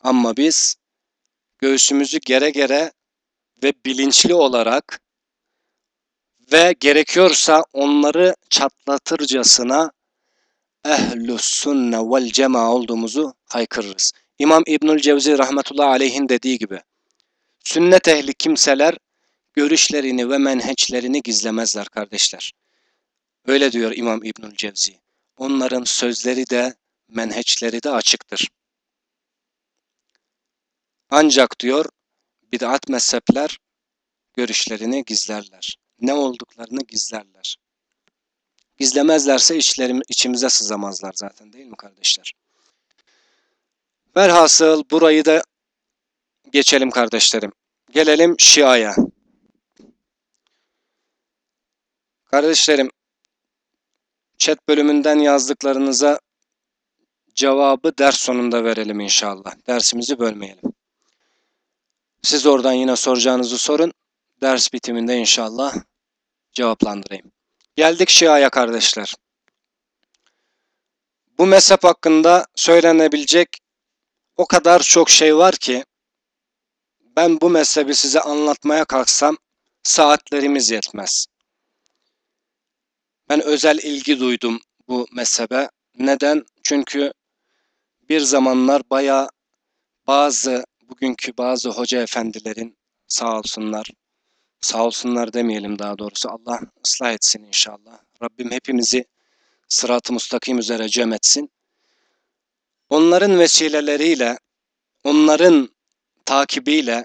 ama biz göğsümüzü gere gere ve bilinçli olarak ve gerekiyorsa onları çatlatırcasına ehl-i sünne vel cema olduğumuzu haykırırız. İmam İbnül Cevzi rahmetullahi aleyhin dediği gibi sünnet ehli kimseler görüşlerini ve menheçlerini gizlemezler kardeşler. Öyle diyor İmam İbnül Cevzi. Onların sözleri de menheçleri de açıktır. Ancak diyor bid'at mezhepler görüşlerini gizlerler. Ne olduklarını gizlerler. Gizlemezlerse içlerim, içimize sızamazlar zaten değil mi kardeşler? Velhasıl burayı da geçelim kardeşlerim. Gelelim Şia'ya. Kardeşlerim, chat bölümünden yazdıklarınıza cevabı ders sonunda verelim inşallah. Dersimizi bölmeyelim. Siz oradan yine soracağınızı sorun. Ders bitiminde inşallah cevaplandırayım. Geldik Şia'ya kardeşler. Bu mezhep hakkında söylenebilecek o kadar çok şey var ki ben bu mezhebi size anlatmaya kalksam saatlerimiz yetmez. Ben özel ilgi duydum bu mezhebe. Neden? Çünkü bir zamanlar baya bazı bugünkü bazı hoca efendilerin sağ olsunlar, sağ olsunlar demeyelim daha doğrusu Allah ıslah etsin inşallah. Rabbim hepimizi sırat-ı mustakim üzere cem etsin. Onların vesileleriyle, onların takibiyle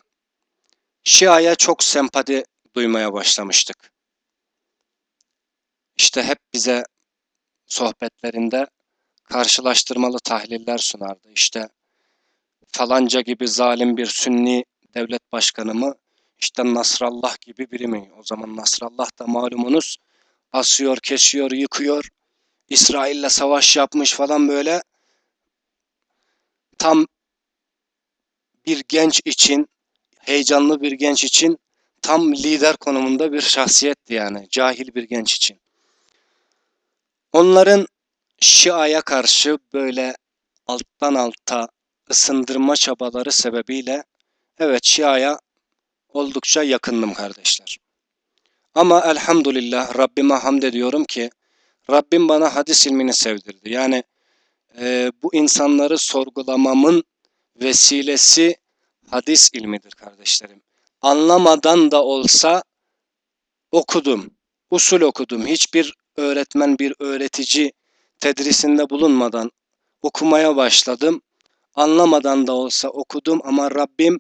Şia'ya çok sempati duymaya başlamıştık. İşte hep bize sohbetlerinde karşılaştırmalı tahliller sunardı. İşte falanca gibi zalim bir sünni devlet başkanı mı, işte Nasrallah gibi biri? O zaman Nasrallah da malumunuz asıyor, kesiyor, yıkıyor. İsrail'le savaş yapmış falan böyle. Tam bir genç için, heyecanlı bir genç için tam lider konumunda bir şahsiyetti yani. Cahil bir genç için. Onların Şia'ya karşı böyle alttan alta ısındırma çabaları sebebiyle evet Şia'ya oldukça yakındım kardeşler. Ama elhamdülillah Rabbime hamd ediyorum ki Rabbim bana hadis ilmini sevdirdi. Yani e, bu insanları sorgulamamın vesilesi hadis ilmidir kardeşlerim. Anlamadan da olsa okudum, usul okudum. Hiçbir öğretmen, bir öğretici tedrisinde bulunmadan okumaya başladım. Anlamadan da olsa okudum ama Rabbim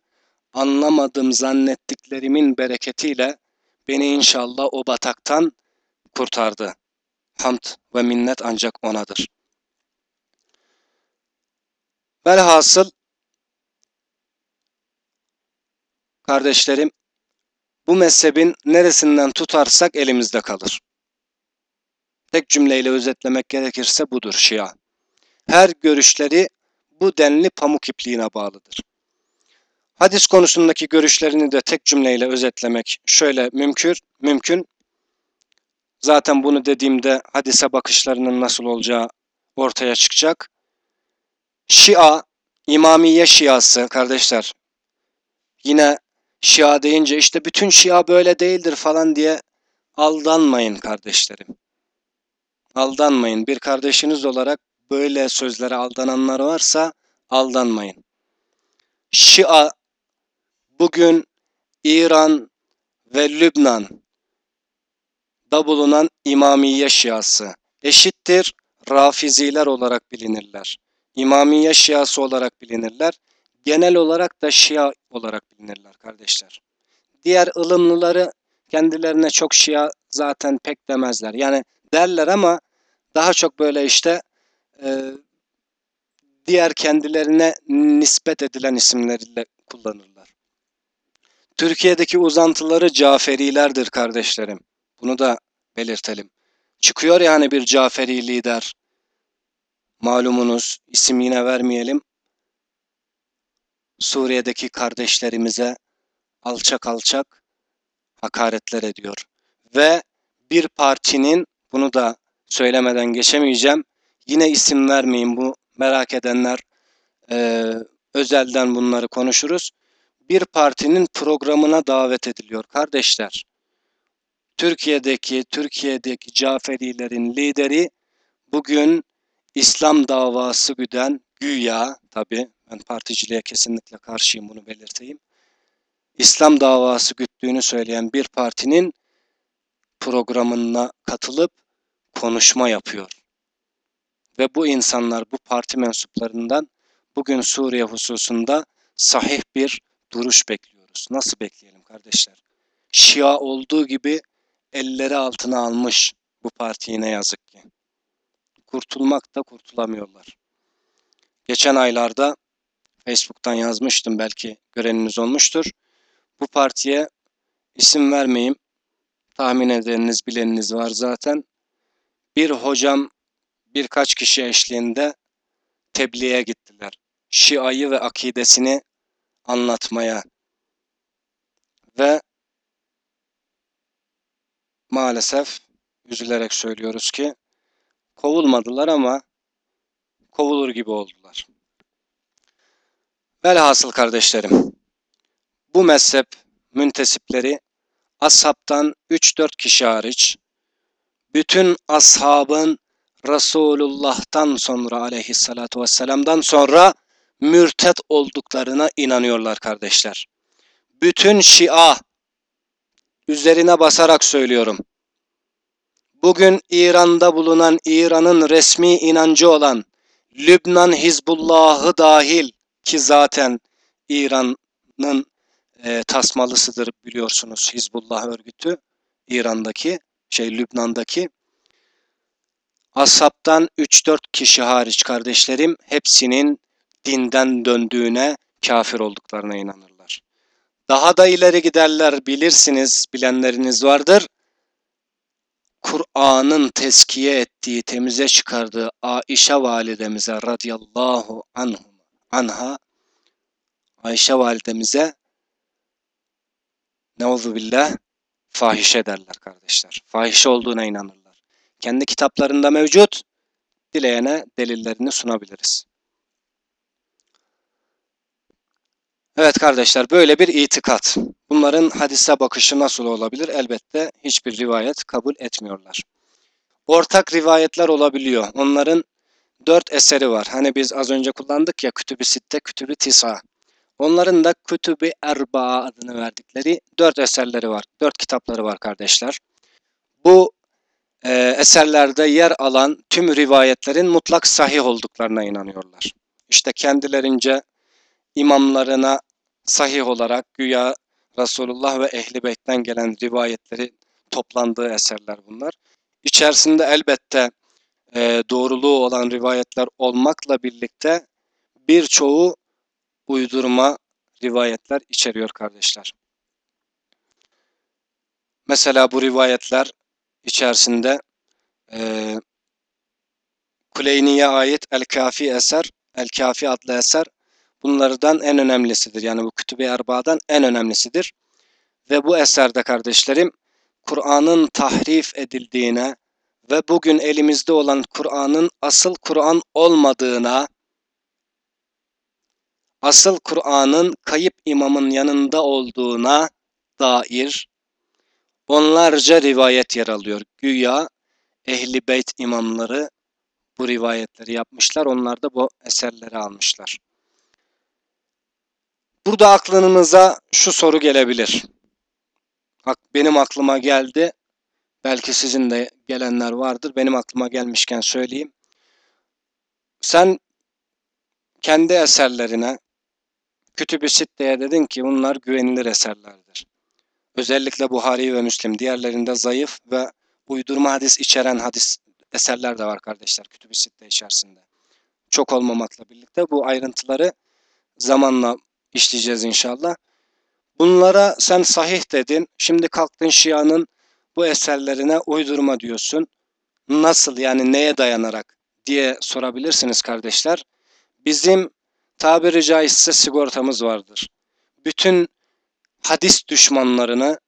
anlamadım zannettiklerimin bereketiyle beni inşallah o bataktan kurtardı. Hamd ve minnet ancak onadır. Velhasıl kardeşlerim bu mezhebin neresinden tutarsak elimizde kalır. Tek cümleyle özetlemek gerekirse budur Şia. Her görüşleri bu denli pamuk ipliğine bağlıdır. Hadis konusundaki görüşlerini de tek cümleyle özetlemek şöyle mümkün. mümkün. Zaten bunu dediğimde hadise bakışlarının nasıl olacağı ortaya çıkacak. Şia, İmamiye Şiası kardeşler. Yine Şia deyince işte bütün Şia böyle değildir falan diye aldanmayın kardeşlerim. Aldanmayın. Bir kardeşiniz olarak böyle sözlere aldananlar varsa aldanmayın. Şia bugün İran ve Lübnan da bulunan İmamiye Şiası eşittir Rafiziler olarak bilinirler. İmamiye Şiası olarak bilinirler. Genel olarak da Şia olarak bilinirler kardeşler. Diğer ılımlıları kendilerine çok Şia zaten pek demezler. Yani derler ama daha çok böyle işte e, diğer kendilerine nispet edilen isimleriyle kullanırlar. Türkiye'deki uzantıları Caferilerdir kardeşlerim. Bunu da belirtelim. Çıkıyor yani bir Caferi lider. Malumunuz isim yine vermeyelim. Suriye'deki kardeşlerimize alçak alçak hakaretler ediyor. Ve bir partinin bunu da söylemeden geçemeyeceğim. Yine isim vermeyin bu merak edenler e, özelden bunları konuşuruz. Bir partinin programına davet ediliyor kardeşler. Türkiye'deki Türkiye'deki Caferilerin lideri bugün İslam davası güden güya tabi ben particiliğe kesinlikle karşıyım bunu belirteyim. İslam davası güttüğünü söyleyen bir partinin programına katılıp konuşma yapıyor. Ve bu insanlar bu parti mensuplarından bugün Suriye hususunda sahih bir duruş bekliyoruz. Nasıl bekleyelim kardeşler? Şia olduğu gibi elleri altına almış bu partiyi ne yazık ki. Kurtulmak da kurtulamıyorlar. Geçen aylarda Facebook'tan yazmıştım belki göreniniz olmuştur. Bu partiye isim vermeyeyim. Tahmin edeniniz bileniniz var zaten. Bir hocam birkaç kişi eşliğinde tebliğe gittiler. Şia'yı ve akidesini anlatmaya ve maalesef üzülerek söylüyoruz ki kovulmadılar ama kovulur gibi oldular. Velhasıl kardeşlerim, bu mezhep müntesipleri ashabtan 3-4 kişi hariç bütün ashabın Resulullah'tan sonra aleyhissalatu vesselam'dan sonra mürtet olduklarına inanıyorlar kardeşler. Bütün Şia üzerine basarak söylüyorum. Bugün İran'da bulunan İran'ın resmi inancı olan Lübnan Hizbullah'ı dahil ki zaten İran'ın e, tasmalısıdır biliyorsunuz Hizbullah örgütü İran'daki şey Lübnan'daki Ashabtan 3-4 kişi hariç kardeşlerim hepsinin dinden döndüğüne kafir olduklarına inanırlar. Daha da ileri giderler bilirsiniz bilenleriniz vardır. Kur'an'ın teskiye ettiği, temize çıkardığı Aişe validemize radıyallahu anhu, anha Ayşe validemize neuzu billah fahişe derler kardeşler. Fahişe olduğuna inanırlar. Kendi kitaplarında mevcut. Dileyene delillerini sunabiliriz. Evet kardeşler böyle bir itikat. Bunların hadise bakışı nasıl olabilir? Elbette hiçbir rivayet kabul etmiyorlar. Ortak rivayetler olabiliyor. Onların dört eseri var. Hani biz az önce kullandık ya Kütüb-i Sitte, Kütüb-i Tisa. Onların da Kütüb-i Erba adını verdikleri dört eserleri var. Dört kitapları var kardeşler. Bu e, eserlerde yer alan tüm rivayetlerin mutlak sahih olduklarına inanıyorlar. İşte kendilerince imamlarına sahih olarak güya Resulullah ve Ehli Beyt'ten gelen rivayetleri toplandığı eserler bunlar. İçerisinde elbette e, doğruluğu olan rivayetler olmakla birlikte birçoğu uydurma rivayetler içeriyor kardeşler. Mesela bu rivayetler içerisinde e, Kuleyni'ye ait El-Kafi eser, El-Kafi adlı eser bunlardan en önemlisidir. Yani bu Kütüb-i Erba'dan en önemlisidir. Ve bu eserde kardeşlerim Kur'an'ın tahrif edildiğine ve bugün elimizde olan Kur'an'ın asıl Kur'an olmadığına, asıl Kur'an'ın kayıp imamın yanında olduğuna dair onlarca rivayet yer alıyor. Güya Ehli Beyt imamları bu rivayetleri yapmışlar. Onlar da bu eserleri almışlar. Burada aklınıza şu soru gelebilir. Ak- Benim aklıma geldi. Belki sizin de gelenler vardır. Benim aklıma gelmişken söyleyeyim. Sen kendi eserlerine Kütüb-i Sitte'ye dedin ki bunlar güvenilir eserlerdir. Özellikle Buhari ve Müslim. Diğerlerinde zayıf ve uydurma hadis içeren hadis eserler de var kardeşler Kütüb-i Sitte içerisinde. Çok olmamakla birlikte bu ayrıntıları zamanla işleyeceğiz inşallah. Bunlara sen sahih dedin. Şimdi kalktın Şia'nın bu eserlerine uydurma diyorsun. Nasıl yani neye dayanarak diye sorabilirsiniz kardeşler. Bizim tabiri caizse sigortamız vardır. Bütün hadis düşmanlarını,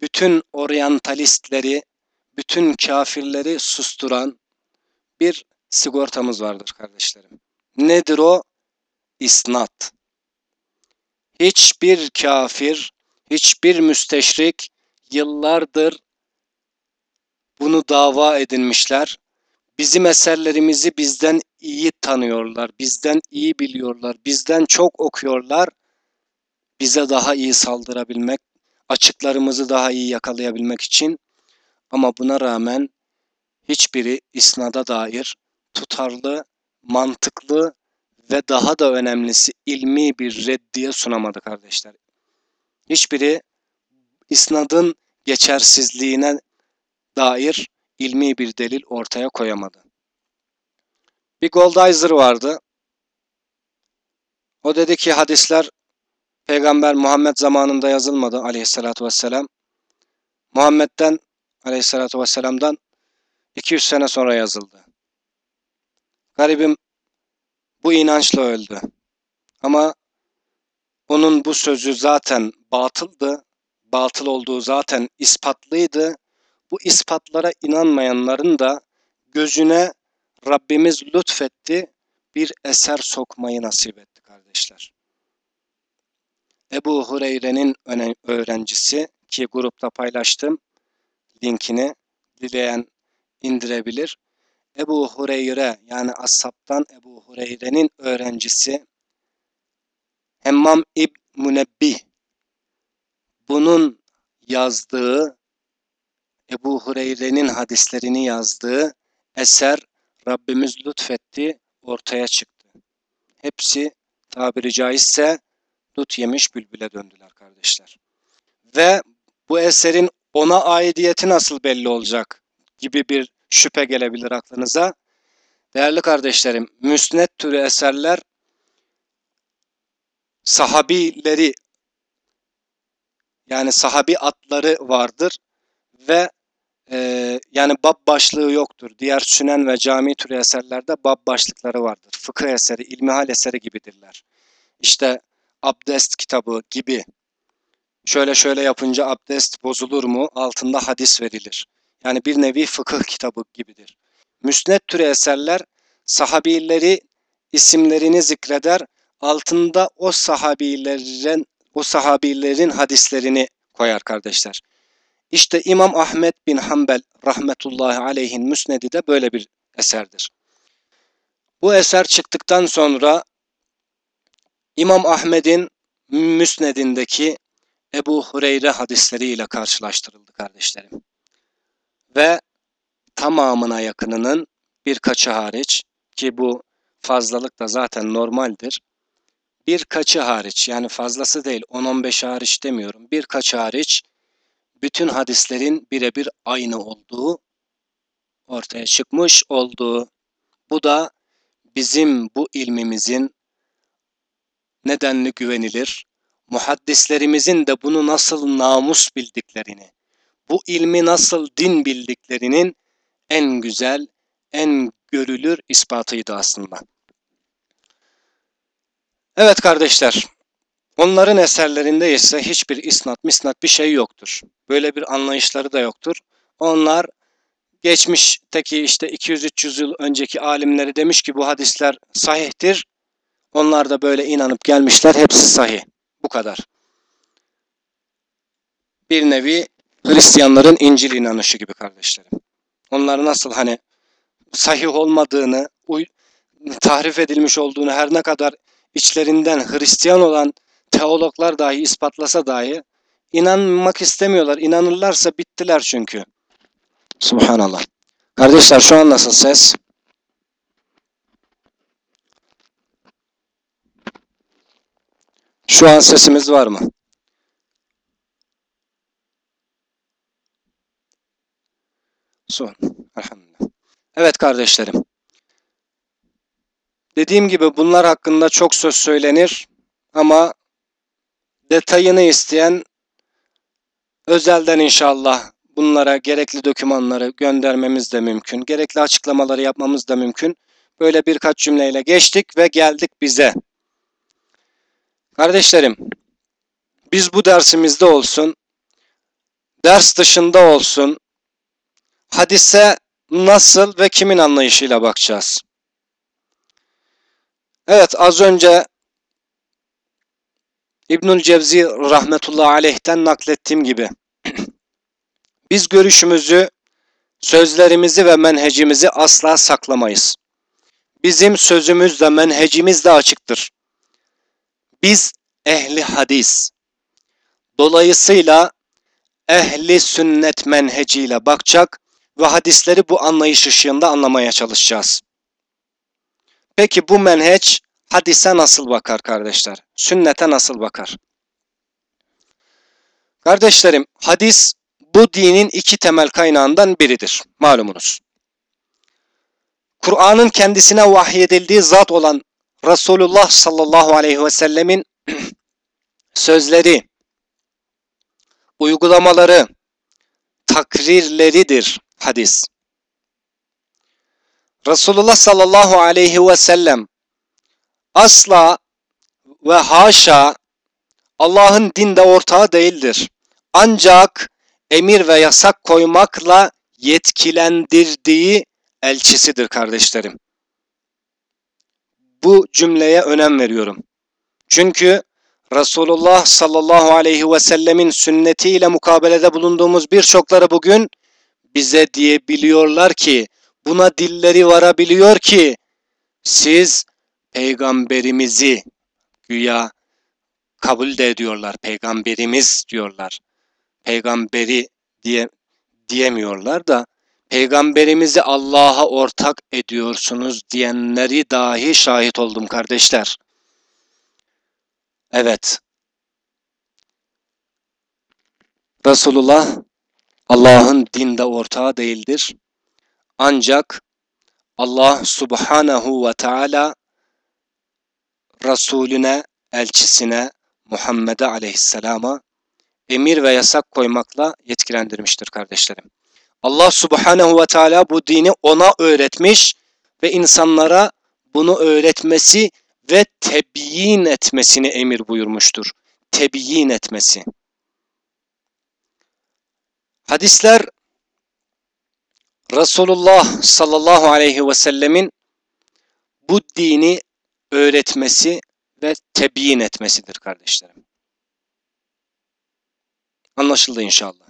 bütün oryantalistleri, bütün kafirleri susturan bir sigortamız vardır kardeşlerim. Nedir o? İsnat. Hiçbir kafir, hiçbir müsteşrik yıllardır bunu dava edinmişler. Bizim eserlerimizi bizden iyi tanıyorlar, bizden iyi biliyorlar, bizden çok okuyorlar. Bize daha iyi saldırabilmek, açıklarımızı daha iyi yakalayabilmek için ama buna rağmen hiçbiri isnada dair tutarlı, mantıklı ve daha da önemlisi ilmi bir reddiye sunamadı kardeşler. Hiçbiri isnadın geçersizliğine dair ilmi bir delil ortaya koyamadı. Bir Goldizer vardı. O dedi ki hadisler Peygamber Muhammed zamanında yazılmadı aleyhissalatü vesselam. Muhammed'den aleyhissalatü vesselam'dan 200 sene sonra yazıldı. Garibim bu inançla öldü. Ama onun bu sözü zaten batıldı. Batıl olduğu zaten ispatlıydı. Bu ispatlara inanmayanların da gözüne Rabbimiz lütfetti bir eser sokmayı nasip etti kardeşler. Ebu Hureyre'nin öğrencisi ki grupta paylaştım linkini dileyen indirebilir. Ebu Hureyre yani Ashab'tan Ebu Hureyre'nin öğrencisi Hemmam İbn Münebbih bunun yazdığı Ebu Hureyre'nin hadislerini yazdığı eser Rabbimiz lütfetti ortaya çıktı. Hepsi tabiri caizse dut yemiş bülbüle döndüler kardeşler. Ve bu eserin ona aidiyeti nasıl belli olacak gibi bir şüphe gelebilir aklınıza. Değerli kardeşlerim, müsnet türü eserler sahabileri yani sahabi atları vardır ve e, yani bab başlığı yoktur. Diğer sünen ve cami türü eserlerde bab başlıkları vardır. Fıkıh eseri, ilmihal eseri gibidirler. İşte abdest kitabı gibi. Şöyle şöyle yapınca abdest bozulur mu? Altında hadis verilir. Yani bir nevi fıkıh kitabı gibidir. Müsnet türü eserler sahabileri isimlerini zikreder. Altında o sahabilerin o sahabilerin hadislerini koyar kardeşler. İşte İmam Ahmet bin Hanbel rahmetullahi aleyhin müsnedi de böyle bir eserdir. Bu eser çıktıktan sonra İmam Ahmet'in müsnedindeki Ebu Hureyre hadisleriyle karşılaştırıldı kardeşlerim. Ve tamamına yakınının birkaçı hariç ki bu fazlalık da zaten normaldir. Birkaçı hariç yani fazlası değil 10-15 hariç demiyorum. Birkaçı hariç bütün hadislerin birebir aynı olduğu ortaya çıkmış olduğu. Bu da bizim bu ilmimizin nedenli güvenilir, muhaddislerimizin de bunu nasıl namus bildiklerini, bu ilmi nasıl din bildiklerinin en güzel, en görülür ispatıydı aslında. Evet kardeşler, onların eserlerinde ise hiçbir isnat misnat bir şey yoktur. Böyle bir anlayışları da yoktur. Onlar geçmişteki işte 200-300 yıl önceki alimleri demiş ki bu hadisler sahihtir. Onlar da böyle inanıp gelmişler. Hepsi sahih. Bu kadar. Bir nevi Hristiyanların İncil inanışı gibi kardeşlerim. Onlar nasıl hani sahih olmadığını, tahrif edilmiş olduğunu her ne kadar içlerinden Hristiyan olan teologlar dahi ispatlasa dahi İnanmak istemiyorlar. İnanırlarsa bittiler çünkü. Subhanallah. Kardeşler şu an nasıl ses? Şu an sesimiz var mı? Son. Elhamdülillah. Evet kardeşlerim. Dediğim gibi bunlar hakkında çok söz söylenir ama detayını isteyen özelden inşallah bunlara gerekli dokümanları göndermemiz de mümkün. Gerekli açıklamaları yapmamız da mümkün. Böyle birkaç cümleyle geçtik ve geldik bize. Kardeşlerim, biz bu dersimizde olsun, ders dışında olsun, hadise nasıl ve kimin anlayışıyla bakacağız? Evet az önce İbnül Cevzi rahmetullahi aleyh'ten naklettiğim gibi <clears throat> biz görüşümüzü, sözlerimizi ve menhecimizi asla saklamayız. Bizim sözümüz de menhecimiz de açıktır. Biz ehli hadis. Dolayısıyla ehli sünnet menheciyle bakacak ve hadisleri bu anlayış ışığında anlamaya çalışacağız. Peki bu menheç hadise nasıl bakar kardeşler? Sünnete nasıl bakar? Kardeşlerim, hadis bu dinin iki temel kaynağından biridir. Malumunuz. Kur'an'ın kendisine vahyedildiği zat olan Resulullah sallallahu aleyhi ve sellemin <clears throat> sözleri, uygulamaları, takrirleridir hadis. Resulullah sallallahu aleyhi ve sellem asla ve haşa Allah'ın dinde ortağı değildir. Ancak emir ve yasak koymakla yetkilendirdiği elçisidir kardeşlerim. Bu cümleye önem veriyorum. Çünkü Resulullah sallallahu aleyhi ve sellemin sünnetiyle mukabelede bulunduğumuz birçokları bugün bize diyebiliyorlar ki, buna dilleri varabiliyor ki, siz peygamberimizi güya kabul de ediyorlar. Peygamberimiz diyorlar. Peygamberi diye diyemiyorlar da peygamberimizi Allah'a ortak ediyorsunuz diyenleri dahi şahit oldum kardeşler. Evet. Resulullah Allah'ın dinde ortağı değildir. Ancak Allah subhanahu ve teala Resulüne, elçisine, Muhammed'e aleyhisselama emir ve yasak koymakla yetkilendirmiştir kardeşlerim. Allah subhanehu ve teala bu dini ona öğretmiş ve insanlara bunu öğretmesi ve tebyin etmesini emir buyurmuştur. Tebyin etmesi. Hadisler Resulullah sallallahu aleyhi ve sellemin bu dini öğretmesi ve tebyin etmesidir kardeşlerim. Anlaşıldı inşallah.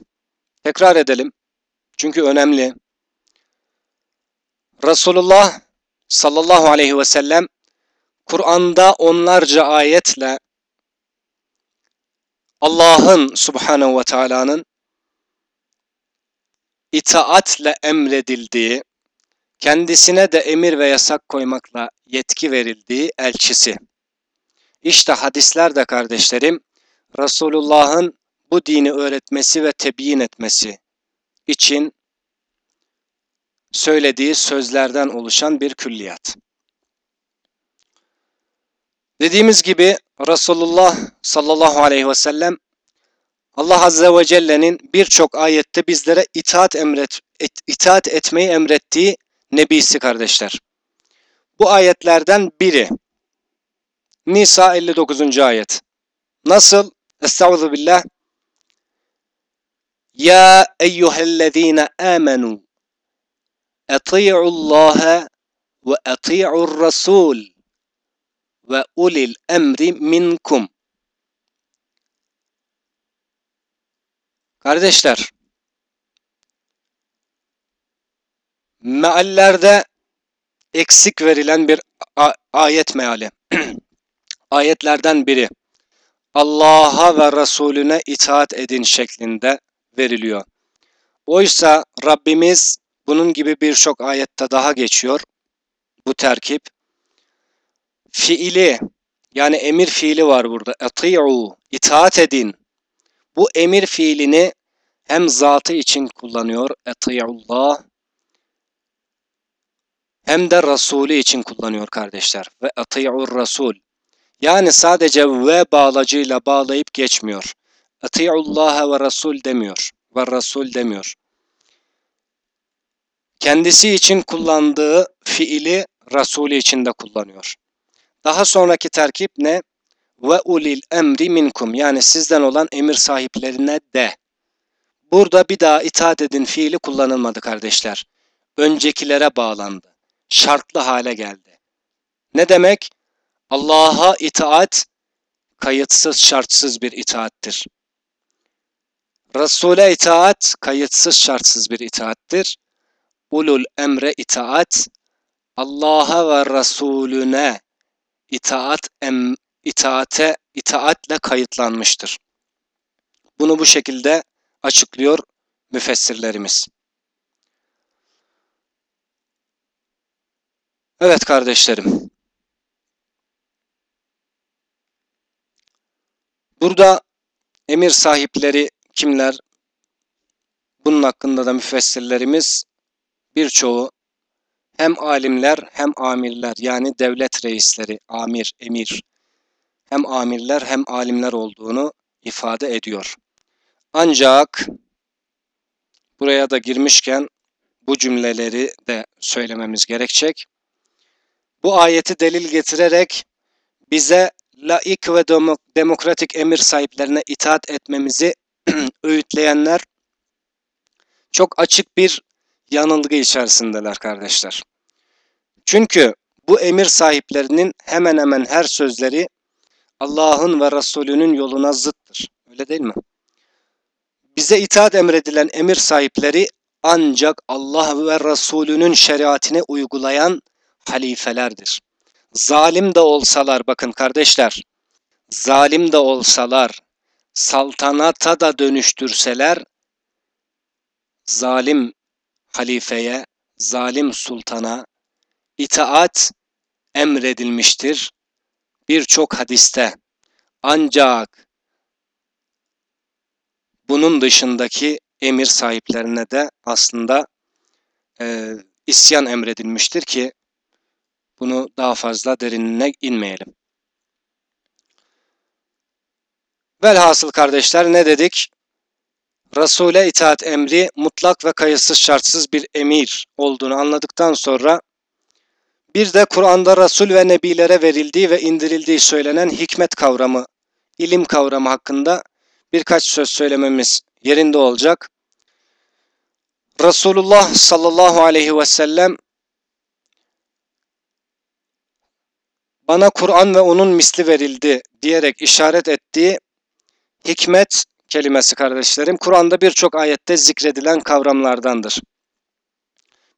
Tekrar edelim. Çünkü önemli. Resulullah sallallahu aleyhi ve sellem Kur'an'da onlarca ayetle Allah'ın subhanehu ve teala'nın itaatle emredildiği, kendisine de emir ve yasak koymakla yetki verildiği elçisi. İşte hadisler de kardeşlerim, Resulullah'ın bu dini öğretmesi ve tebyin etmesi için söylediği sözlerden oluşan bir külliyat. Dediğimiz gibi Resulullah sallallahu aleyhi ve sellem Allah Azze ve Celle'nin birçok ayette bizlere itaat, emret, et, itaat etmeyi emrettiği nebisi kardeşler. Bu ayetlerden biri Nisa 59. ayet. Nasıl? Estağfurullah billah. Ya eyyühellezine amenu ati'u Allah ve ati'u Rasul ve ulil emri minkum. Kardeşler, meallerde eksik verilen bir ayet meali. <clears throat> Ayetlerden biri. Allah'a ve Resulüne itaat edin şeklinde veriliyor. Oysa Rabbimiz bunun gibi birçok ayette daha geçiyor bu terkip. Fiili yani emir fiili var burada. Eti'u, itaat edin. Bu emir fiilini hem zatı için kullanıyor. Eti'ullah hem de Resulü için kullanıyor kardeşler. Ve ati'ur Rasul. Yani sadece ve bağlacıyla bağlayıp geçmiyor. Ati'ullaha ve Rasul demiyor. Ve Rasul demiyor. Kendisi için kullandığı fiili Resulü için de kullanıyor. Daha sonraki terkip ne? Ve ulil emri minkum yani sizden olan emir sahiplerine de. Burada bir daha itaat edin fiili kullanılmadı kardeşler. Öncekilere bağlandı. Şartlı hale geldi. Ne demek? Allah'a itaat kayıtsız şartsız bir itaattir. Resul'e itaat kayıtsız şartsız bir itaattir. Ulul emre itaat Allah'a ve Resulüne itaat em, itaate itaatle kayıtlanmıştır. Bunu bu şekilde açıklıyor müfessirlerimiz. Evet kardeşlerim. Burada emir sahipleri kimler? Bunun hakkında da müfessirlerimiz birçoğu hem alimler hem amirler yani devlet reisleri, amir, emir hem amirler hem alimler olduğunu ifade ediyor. Ancak buraya da girmişken bu cümleleri de söylememiz gerekecek. Bu ayeti delil getirerek bize laik ve demokratik emir sahiplerine itaat etmemizi <clears throat> öğütleyenler çok açık bir yanılgı içerisindeler kardeşler. Çünkü bu emir sahiplerinin hemen hemen her sözleri Allah'ın ve Resulünün yoluna zıttır. Öyle değil mi? Bize itaat emredilen emir sahipleri ancak Allah ve Resulünün şeriatini uygulayan halifelerdir. Zalim de olsalar bakın kardeşler, zalim de olsalar, saltanata da dönüştürseler, zalim halifeye, zalim sultana itaat emredilmiştir birçok hadiste. Ancak bunun dışındaki emir sahiplerine de aslında e, isyan emredilmiştir ki bunu daha fazla derinine inmeyelim. Velhasıl kardeşler ne dedik? Resul'e itaat emri mutlak ve kayıtsız şartsız bir emir olduğunu anladıktan sonra bir de Kur'an'da Resul ve Nebilere verildiği ve indirildiği söylenen hikmet kavramı, ilim kavramı hakkında birkaç söz söylememiz yerinde olacak. Resulullah sallallahu aleyhi ve sellem bana Kur'an ve onun misli verildi diyerek işaret ettiği hikmet kelimesi kardeşlerim Kur'an'da birçok ayette zikredilen kavramlardandır.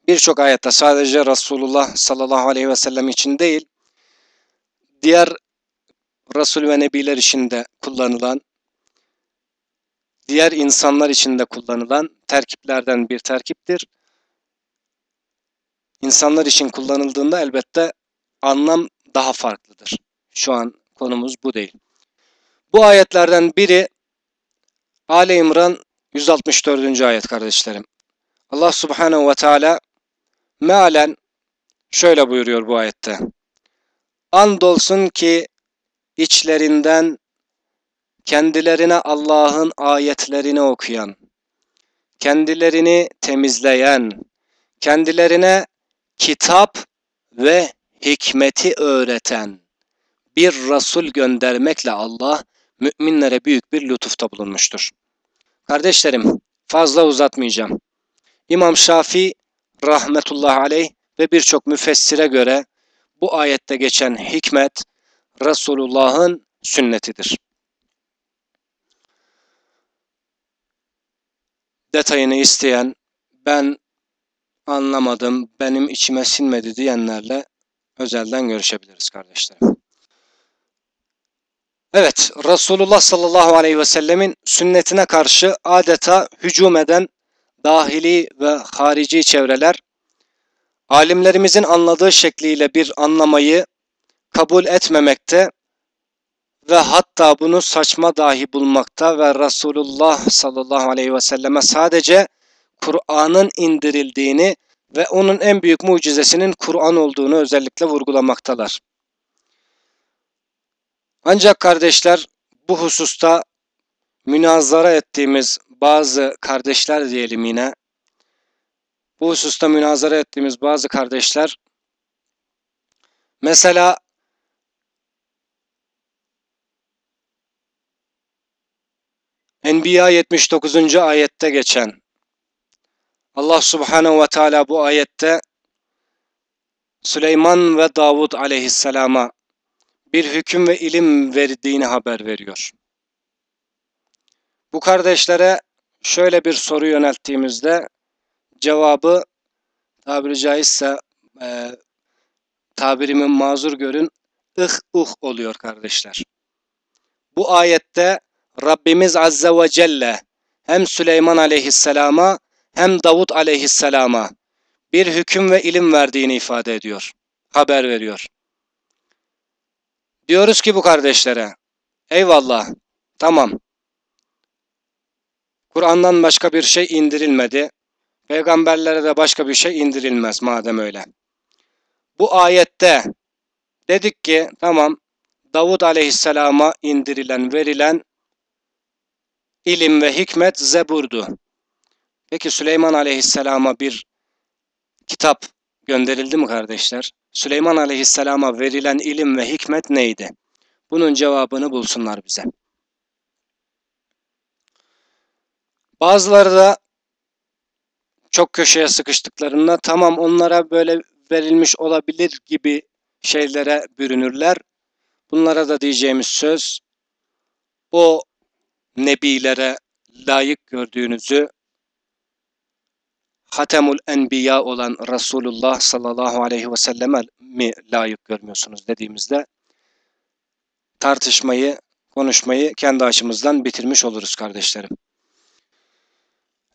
Birçok ayette sadece Resulullah sallallahu aleyhi ve sellem için değil, diğer Resul ve Nebiler için de kullanılan, diğer insanlar için de kullanılan terkiplerden bir terkiptir. İnsanlar için kullanıldığında elbette anlam daha farklıdır. Şu an konumuz bu değil. Bu ayetlerden biri Ali İmran 164. ayet kardeşlerim. Allah Subhanahu ve Teala mealen şöyle buyuruyor bu ayette. Andolsun ki içlerinden kendilerine Allah'ın ayetlerini okuyan, kendilerini temizleyen, kendilerine kitap ve hikmeti öğreten bir Resul göndermekle Allah müminlere büyük bir lütufta bulunmuştur. Kardeşlerim fazla uzatmayacağım. İmam Şafii rahmetullah aleyh ve birçok müfessire göre bu ayette geçen hikmet Resulullah'ın sünnetidir. Detayını isteyen ben anlamadım, benim içime sinmedi diyenlerle özelden görüşebiliriz kardeşlerim. Evet, Resulullah sallallahu aleyhi ve sellemin sünnetine karşı adeta hücum eden dahili ve harici çevreler, alimlerimizin anladığı şekliyle bir anlamayı kabul etmemekte ve hatta bunu saçma dahi bulmakta ve Resulullah sallallahu aleyhi ve selleme sadece Kur'an'ın indirildiğini ve onun en büyük mucizesinin Kur'an olduğunu özellikle vurgulamaktalar. Ancak kardeşler bu hususta münazara ettiğimiz bazı kardeşler diyelim yine bu hususta münazara ettiğimiz bazı kardeşler mesela Enbiya 79. ayette geçen Allah Subhanahu ve Teala bu ayette Süleyman ve Davud aleyhisselama bir hüküm ve ilim verdiğini haber veriyor. Bu kardeşlere şöyle bir soru yönelttiğimizde cevabı tabiri caizse e, tabirimin mazur görün ıh uh oluyor kardeşler. Bu ayette Rabbimiz Azze ve Celle hem Süleyman aleyhisselama hem Davud aleyhisselama bir hüküm ve ilim verdiğini ifade ediyor. Haber veriyor. Diyoruz ki bu kardeşlere eyvallah tamam Kur'an'dan başka bir şey indirilmedi. Peygamberlere de başka bir şey indirilmez madem öyle. Bu ayette dedik ki tamam Davud aleyhisselama indirilen verilen ilim ve hikmet zeburdu. Peki Süleyman aleyhisselama bir kitap gönderildi mi kardeşler? Süleyman aleyhisselama verilen ilim ve hikmet neydi? Bunun cevabını bulsunlar bize. Bazıları da çok köşeye sıkıştıklarında tamam onlara böyle verilmiş olabilir gibi şeylere bürünürler. Bunlara da diyeceğimiz söz o nebilere layık gördüğünüzü Hatemul Enbiya olan Resulullah sallallahu aleyhi ve selleme mi layık görmüyorsunuz dediğimizde tartışmayı, konuşmayı kendi açımızdan bitirmiş oluruz kardeşlerim.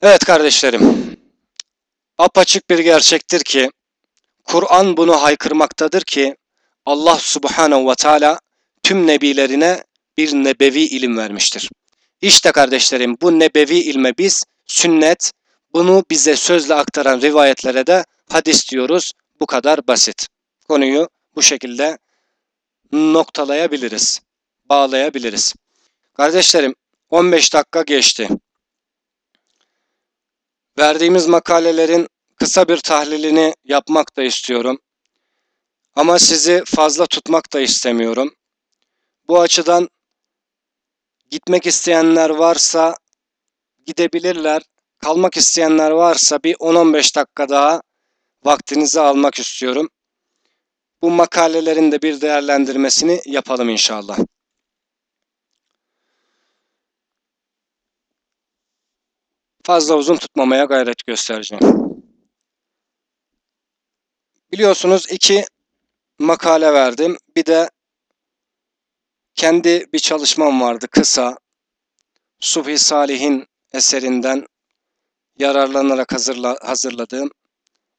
Evet kardeşlerim, apaçık bir gerçektir ki Kur'an bunu haykırmaktadır ki Allah subhanehu ve teala tüm nebilerine bir nebevi ilim vermiştir. İşte kardeşlerim bu nebevi ilme biz sünnet, bunu bize sözle aktaran rivayetlere de hadis diyoruz. Bu kadar basit. Konuyu bu şekilde noktalayabiliriz, bağlayabiliriz. Kardeşlerim 15 dakika geçti. Verdiğimiz makalelerin kısa bir tahlilini yapmak da istiyorum. Ama sizi fazla tutmak da istemiyorum. Bu açıdan gitmek isteyenler varsa gidebilirler. Kalmak isteyenler varsa bir 10-15 dakika daha vaktinizi almak istiyorum. Bu makalelerin de bir değerlendirmesini yapalım inşallah. Fazla uzun tutmamaya gayret göstereceğim. Biliyorsunuz iki makale verdim. Bir de kendi bir çalışmam vardı kısa. Subhi Salih'in eserinden yararlanarak hazırla, hazırladığım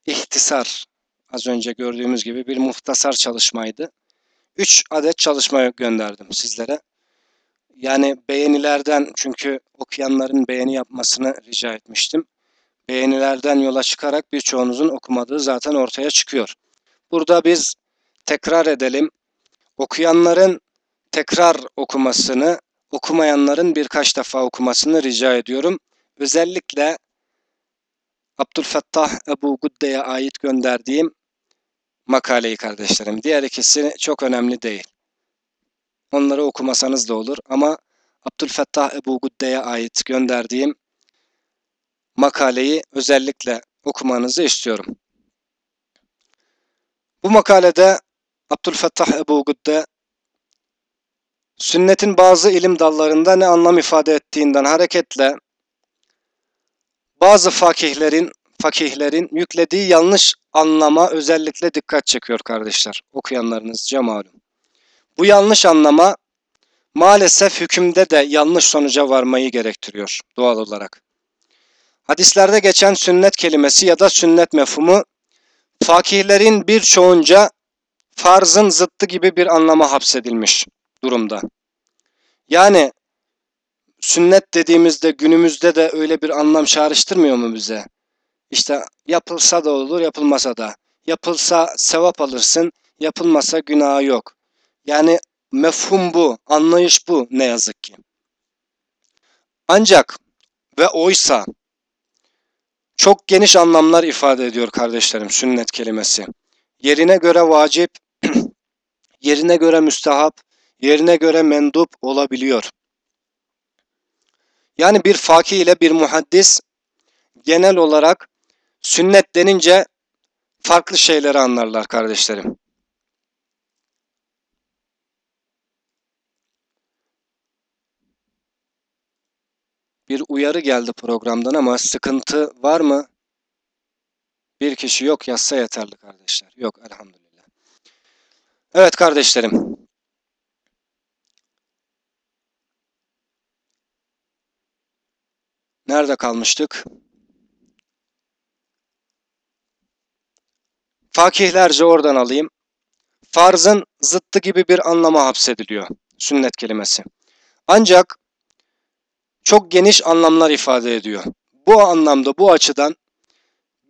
ihtisar az önce gördüğümüz gibi bir muhtasar çalışmaydı. 3 adet çalışma gönderdim sizlere. Yani beğenilerden çünkü okuyanların beğeni yapmasını rica etmiştim. Beğenilerden yola çıkarak birçoğunuzun okumadığı zaten ortaya çıkıyor. Burada biz tekrar edelim. Okuyanların tekrar okumasını, okumayanların birkaç defa okumasını rica ediyorum. Özellikle Abdülfettah Ebu Gudde'ye ait gönderdiğim makaleyi kardeşlerim. Diğer ikisi çok önemli değil. Onları okumasanız da olur ama Abdülfettah Ebu Gudde'ye ait gönderdiğim makaleyi özellikle okumanızı istiyorum. Bu makalede Abdülfettah Ebu Gudde sünnetin bazı ilim dallarında ne anlam ifade ettiğinden hareketle bazı fakihlerin fakihlerin yüklediği yanlış anlama özellikle dikkat çekiyor kardeşler. Okuyanlarınızca malum. Bu yanlış anlama maalesef hükümde de yanlış sonuca varmayı gerektiriyor doğal olarak. Hadislerde geçen sünnet kelimesi ya da sünnet mefhumu fakihlerin birçoğunca farzın zıttı gibi bir anlama hapsedilmiş durumda. Yani sünnet dediğimizde günümüzde de öyle bir anlam çağrıştırmıyor mu bize? İşte yapılsa da olur, yapılmasa da. Yapılsa sevap alırsın, yapılmasa günahı yok. Yani mefhum bu, anlayış bu ne yazık ki. Ancak ve oysa çok geniş anlamlar ifade ediyor kardeşlerim sünnet kelimesi. Yerine göre vacip, <clears throat> yerine göre müstehap, yerine göre mendup olabiliyor. Yani bir fakih ile bir muhaddis genel olarak sünnet denince farklı şeyleri anlarlar kardeşlerim. Bir uyarı geldi programdan ama sıkıntı var mı? Bir kişi yok yazsa yeterli kardeşler. Yok elhamdülillah. Evet kardeşlerim. Nerede kalmıştık? Fakihlerce oradan alayım. Farzın zıttı gibi bir anlama hapsediliyor sünnet kelimesi. Ancak çok geniş anlamlar ifade ediyor. Bu anlamda bu açıdan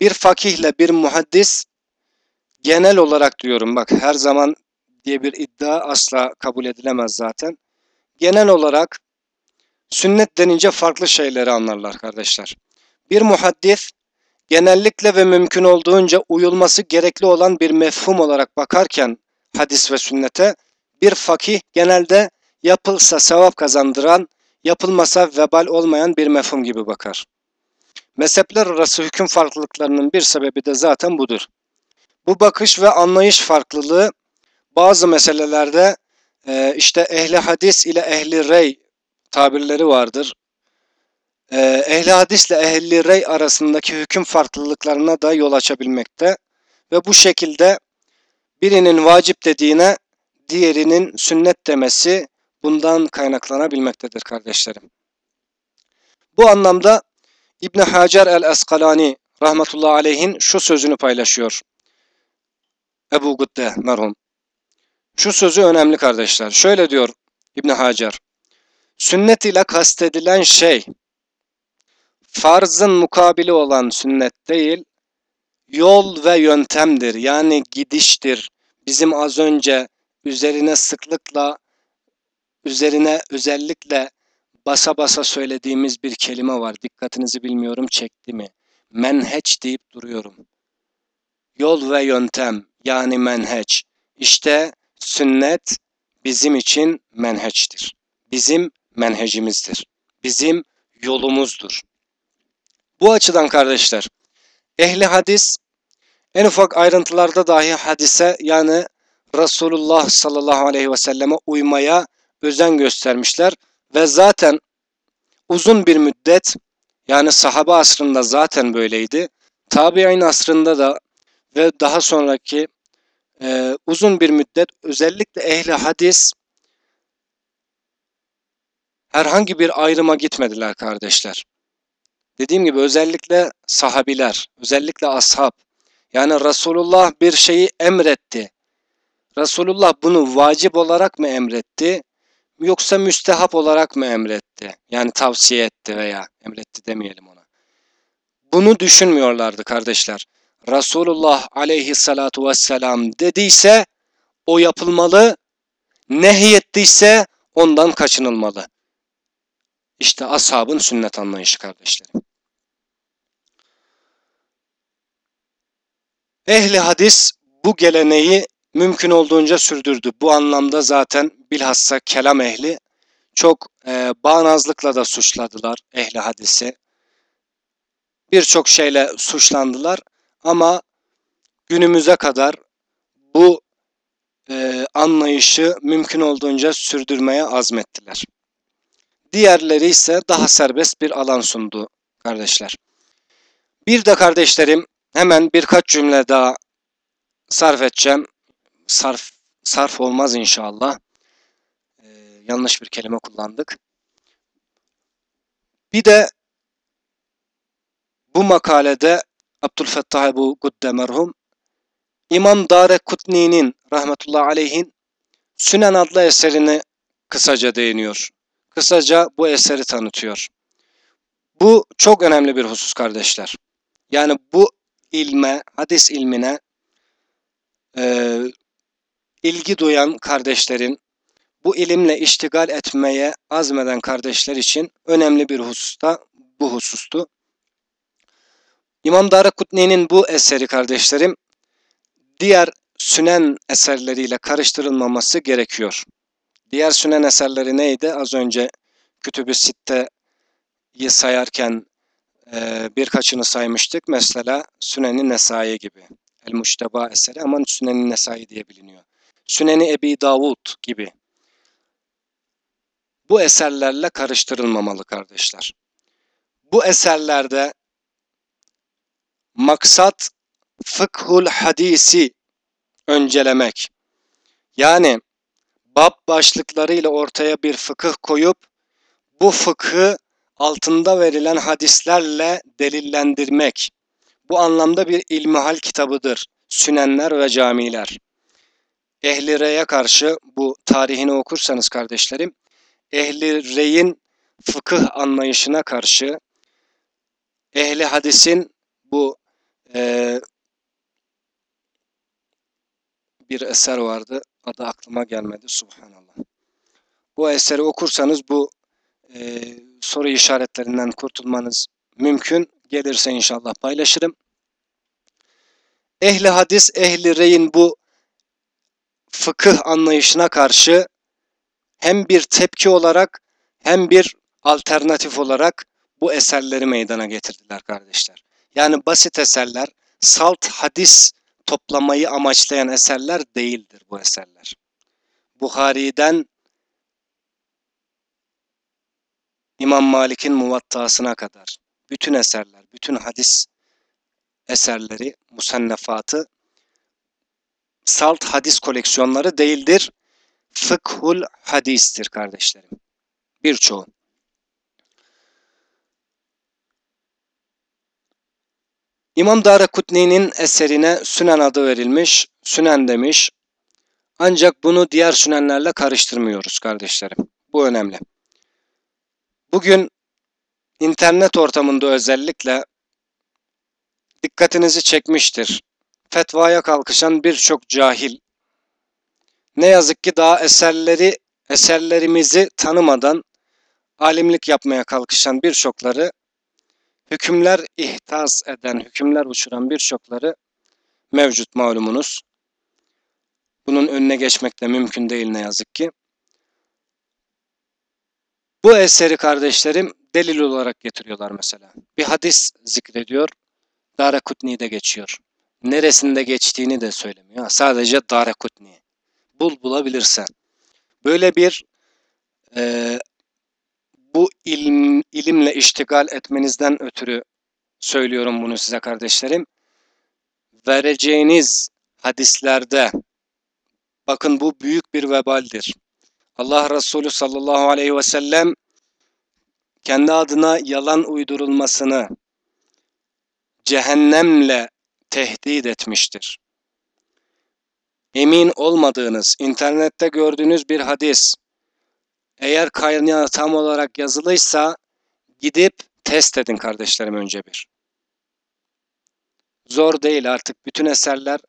bir fakihle bir muhaddis genel olarak diyorum bak her zaman diye bir iddia asla kabul edilemez zaten. Genel olarak sünnet denince farklı şeyleri anlarlar kardeşler. Bir muhaddis genellikle ve mümkün olduğunca uyulması gerekli olan bir mefhum olarak bakarken hadis ve sünnete bir fakih genelde yapılsa sevap kazandıran, yapılmasa vebal olmayan bir mefhum gibi bakar. Mezhepler arası hüküm farklılıklarının bir sebebi de zaten budur. Bu bakış ve anlayış farklılığı bazı meselelerde e, işte ehli hadis ile ehli rey tabirleri vardır. E, ehli hadis ile ehli rey arasındaki hüküm farklılıklarına da yol açabilmekte ve bu şekilde birinin vacip dediğine diğerinin sünnet demesi bundan kaynaklanabilmektedir kardeşlerim. Bu anlamda İbn Hacer el-Eskalani rahmetullahi aleyhin şu sözünü paylaşıyor. Ebu Gudde merhum. Şu sözü önemli kardeşler. Şöyle diyor İbn Hacer. Sünnet ile kastedilen şey farzın mukabili olan sünnet değil, yol ve yöntemdir. Yani gidiştir. Bizim az önce üzerine sıklıkla, üzerine özellikle basa basa söylediğimiz bir kelime var. Dikkatinizi bilmiyorum çekti mi? Menheç deyip duruyorum. Yol ve yöntem yani menheç. İşte sünnet bizim için menheçtir. Bizim menhecimizdir. Bizim yolumuzdur. Bu açıdan kardeşler, ehli hadis en ufak ayrıntılarda dahi hadise yani Resulullah sallallahu aleyhi ve selleme uymaya özen göstermişler ve zaten uzun bir müddet yani sahaba asrında zaten böyleydi. Tabi'in asrında da ve daha sonraki e, uzun bir müddet özellikle ehli hadis herhangi bir ayrıma gitmediler kardeşler. Dediğim gibi özellikle sahabiler, özellikle ashab. Yani Resulullah bir şeyi emretti. Resulullah bunu vacip olarak mı emretti? Yoksa müstehap olarak mı emretti? Yani tavsiye etti veya emretti demeyelim ona. Bunu düşünmüyorlardı kardeşler. Resulullah aleyhissalatu vesselam dediyse o yapılmalı, nehyettiyse ondan kaçınılmalı. İşte ashabın sünnet anlayışı kardeşlerim. Ehli hadis bu geleneği mümkün olduğunca sürdürdü. Bu anlamda zaten bilhassa kelam ehli çok e, bağnazlıkla da suçladılar ehli hadisi. Birçok şeyle suçlandılar ama günümüze kadar bu e, anlayışı mümkün olduğunca sürdürmeye azmettiler. Diğerleri ise daha serbest bir alan sundu kardeşler. Bir de kardeşlerim hemen birkaç cümle daha sarf edeceğim. Sarf, sarf olmaz inşallah. Yanlış bir kelime kullandık. Bir de bu makalede Abdülfettah Ebu Gudde merhum İmam Dare Kutni'nin rahmetullahi aleyhin Sünen adlı eserini kısaca değiniyor. Kısaca bu eseri tanıtıyor. Bu çok önemli bir husus kardeşler. Yani bu ilme, hadis ilmine e, ilgi duyan kardeşlerin, bu ilimle iştigal etmeye azmeden kardeşler için önemli bir hususta bu husustu. İmam Darakutni'nin bu eseri kardeşlerim diğer sünen eserleriyle karıştırılmaması gerekiyor. Diğer sünen eserleri neydi? Az önce Kütüb-ü Sitte'yi sayarken e, birkaçını saymıştık. Mesela Sünen-i Nesai gibi. El-Muşteba eseri ama Sünen-i Nesai diye biliniyor. Sünen-i Ebi Davud gibi. Bu eserlerle karıştırılmamalı kardeşler. Bu eserlerde maksat fıkhul hadisi öncelemek. Yani bab başlıklarıyla ortaya bir fıkıh koyup bu fıkhı altında verilen hadislerle delillendirmek. Bu anlamda bir ilmihal kitabıdır. Sünenler ve camiler. Ehli Rey'e karşı bu tarihini okursanız kardeşlerim, Ehli Rey'in fıkıh anlayışına karşı Ehli Hadis'in bu e, bir eser vardı. Adı aklıma gelmedi. Subhanallah. Bu eseri okursanız bu e, soru işaretlerinden kurtulmanız mümkün. Gelirse inşallah paylaşırım. Ehli hadis, ehli reyin bu fıkıh anlayışına karşı hem bir tepki olarak hem bir alternatif olarak bu eserleri meydana getirdiler kardeşler. Yani basit eserler, salt hadis toplamayı amaçlayan eserler değildir bu eserler. Buhari'den İmam Malik'in muvattasına kadar bütün eserler, bütün hadis eserleri, musennefatı salt hadis koleksiyonları değildir. Fıkhul hadistir kardeşlerim. Birçoğu. İmam Darakutni'nin eserine Sünen adı verilmiş. Sünen demiş. Ancak bunu diğer sünenlerle karıştırmıyoruz kardeşlerim. Bu önemli. Bugün internet ortamında özellikle dikkatinizi çekmiştir. Fetvaya kalkışan birçok cahil ne yazık ki daha eserleri eserlerimizi tanımadan alimlik yapmaya kalkışan birçokları hükümler ihtas eden, hükümler uçuran birçokları mevcut malumunuz. Bunun önüne geçmek de mümkün değil ne yazık ki. Bu eseri kardeşlerim delil olarak getiriyorlar mesela. Bir hadis zikrediyor. Dara Kutni'de geçiyor. Neresinde geçtiğini de söylemiyor. Sadece Dara Kutni. Bul bulabilirsen. Böyle bir e, bu ilim, ilimle iştigal etmenizden ötürü söylüyorum bunu size kardeşlerim. Vereceğiniz hadislerde bakın bu büyük bir vebaldir. Allah Resulü sallallahu aleyhi ve sellem kendi adına yalan uydurulmasını cehennemle tehdit etmiştir. Emin olmadığınız, internette gördüğünüz bir hadis, eğer kaynağı tam olarak yazılıysa gidip test edin kardeşlerim önce bir. Zor değil artık bütün eserler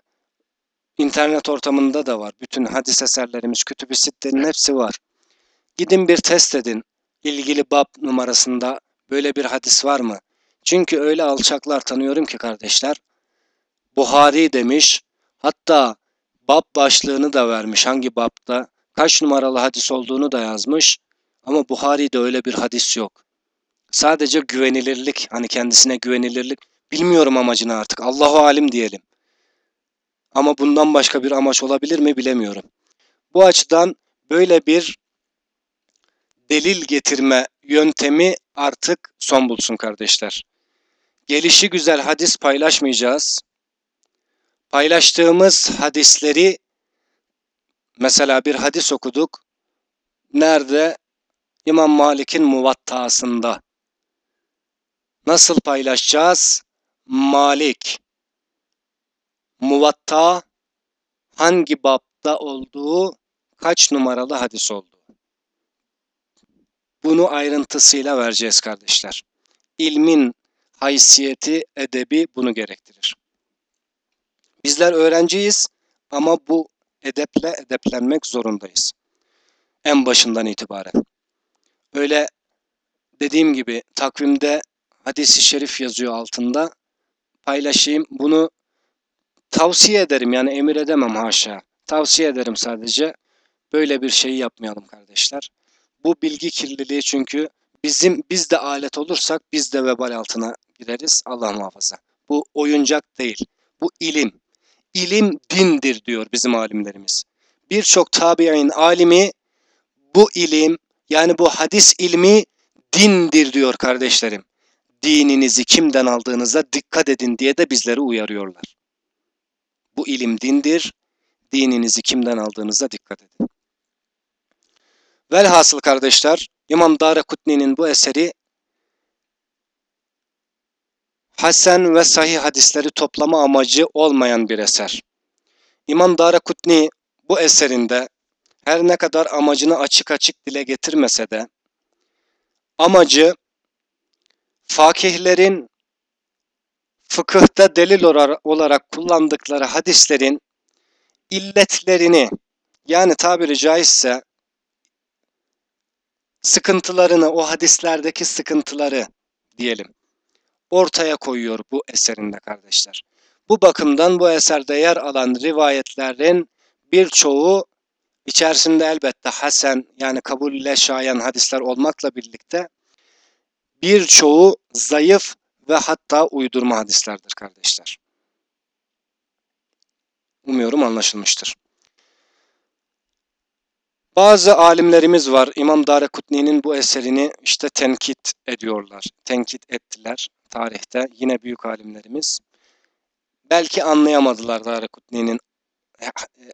internet ortamında da var. Bütün hadis eserlerimiz, kütüb-i sittenin hepsi var. Gidin bir test edin. İlgili bab numarasında böyle bir hadis var mı? Çünkü öyle alçaklar tanıyorum ki kardeşler. Buhari demiş. Hatta bab başlığını da vermiş. Hangi babda? Kaç numaralı hadis olduğunu da yazmış. Ama Buhari'de öyle bir hadis yok. Sadece güvenilirlik, hani kendisine güvenilirlik. Bilmiyorum amacını artık. Allahu alim diyelim. Ama bundan başka bir amaç olabilir mi bilemiyorum. Bu açıdan böyle bir delil getirme yöntemi artık son bulsun kardeşler. Gelişi güzel hadis paylaşmayacağız. Paylaştığımız hadisleri mesela bir hadis okuduk. Nerede? İmam Malik'in muvattasında. Nasıl paylaşacağız? Malik. Muvatta hangi babda olduğu, kaç numaralı hadis olduğu. Bunu ayrıntısıyla vereceğiz kardeşler. İlmin haysiyeti, edebi bunu gerektirir. Bizler öğrenciyiz ama bu edeple edeplenmek zorundayız. En başından itibaren. Öyle dediğim gibi takvimde hadisi şerif yazıyor altında. Paylaşayım. Bunu tavsiye ederim yani emir edemem haşa. Tavsiye ederim sadece. Böyle bir şeyi yapmayalım kardeşler. Bu bilgi kirliliği çünkü bizim biz de alet olursak biz de vebal altına gireriz. Allah muhafaza. Bu oyuncak değil. Bu ilim. İlim dindir diyor bizim alimlerimiz. Birçok tabi'in alimi bu ilim yani bu hadis ilmi dindir diyor kardeşlerim. Dininizi kimden aldığınıza dikkat edin diye de bizleri uyarıyorlar. Bu ilim dindir. Dininizi kimden aldığınıza dikkat edin. Velhasıl kardeşler İmam Darekutni'nin bu eseri hasen ve sahih hadisleri toplama amacı olmayan bir eser. İmam Darekutni bu eserinde her ne kadar amacını açık açık dile getirmese de amacı fakihlerin fıkıhta delil olarak kullandıkları hadislerin illetlerini yani tabiri caizse sıkıntılarını, o hadislerdeki sıkıntıları diyelim ortaya koyuyor bu eserinde kardeşler. Bu bakımdan bu eserde yer alan rivayetlerin birçoğu içerisinde elbette hasen yani kabulle şayan hadisler olmakla birlikte birçoğu zayıf ve hatta uydurma hadislerdir kardeşler. Umuyorum anlaşılmıştır. Bazı alimlerimiz var. İmam Darekutni'nin bu eserini işte tenkit ediyorlar. Tenkit ettiler tarihte. Yine büyük alimlerimiz. Belki anlayamadılar Darekutni'nin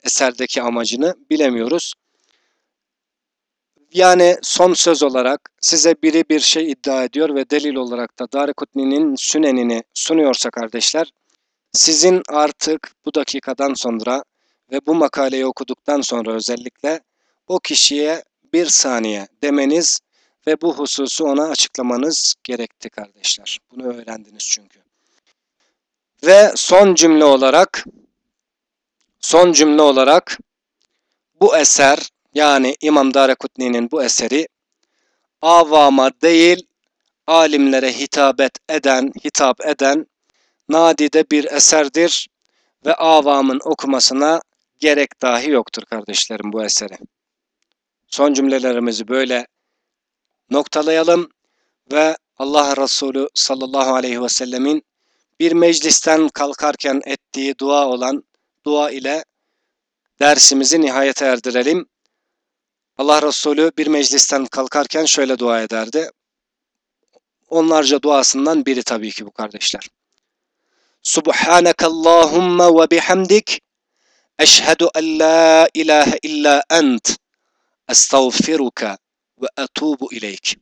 eserdeki amacını bilemiyoruz. Yani son söz olarak size biri bir şey iddia ediyor ve delil olarak da Darekutni'nin sünenini sunuyorsa kardeşler, sizin artık bu dakikadan sonra ve bu makaleyi okuduktan sonra özellikle o kişiye bir saniye demeniz ve bu hususu ona açıklamanız gerekti kardeşler. Bunu öğrendiniz çünkü. Ve son cümle olarak son cümle olarak bu eser yani İmam Darekutni'nin bu eseri avama değil alimlere hitabet eden, hitap eden nadide bir eserdir ve avamın okumasına gerek dahi yoktur kardeşlerim bu eseri. Son cümlelerimizi böyle noktalayalım ve Allah Resulü sallallahu aleyhi ve sellemin bir meclisten kalkarken ettiği dua olan dua ile dersimizi nihayete erdirelim. Allah Resulü bir meclisten kalkarken şöyle dua ederdi. Onlarca duasından biri tabii ki bu kardeşler. Subhaneke Allahumma ve bihamdik eşhedü en la ilahe illa ent estağfiruka ve etubu ileyk.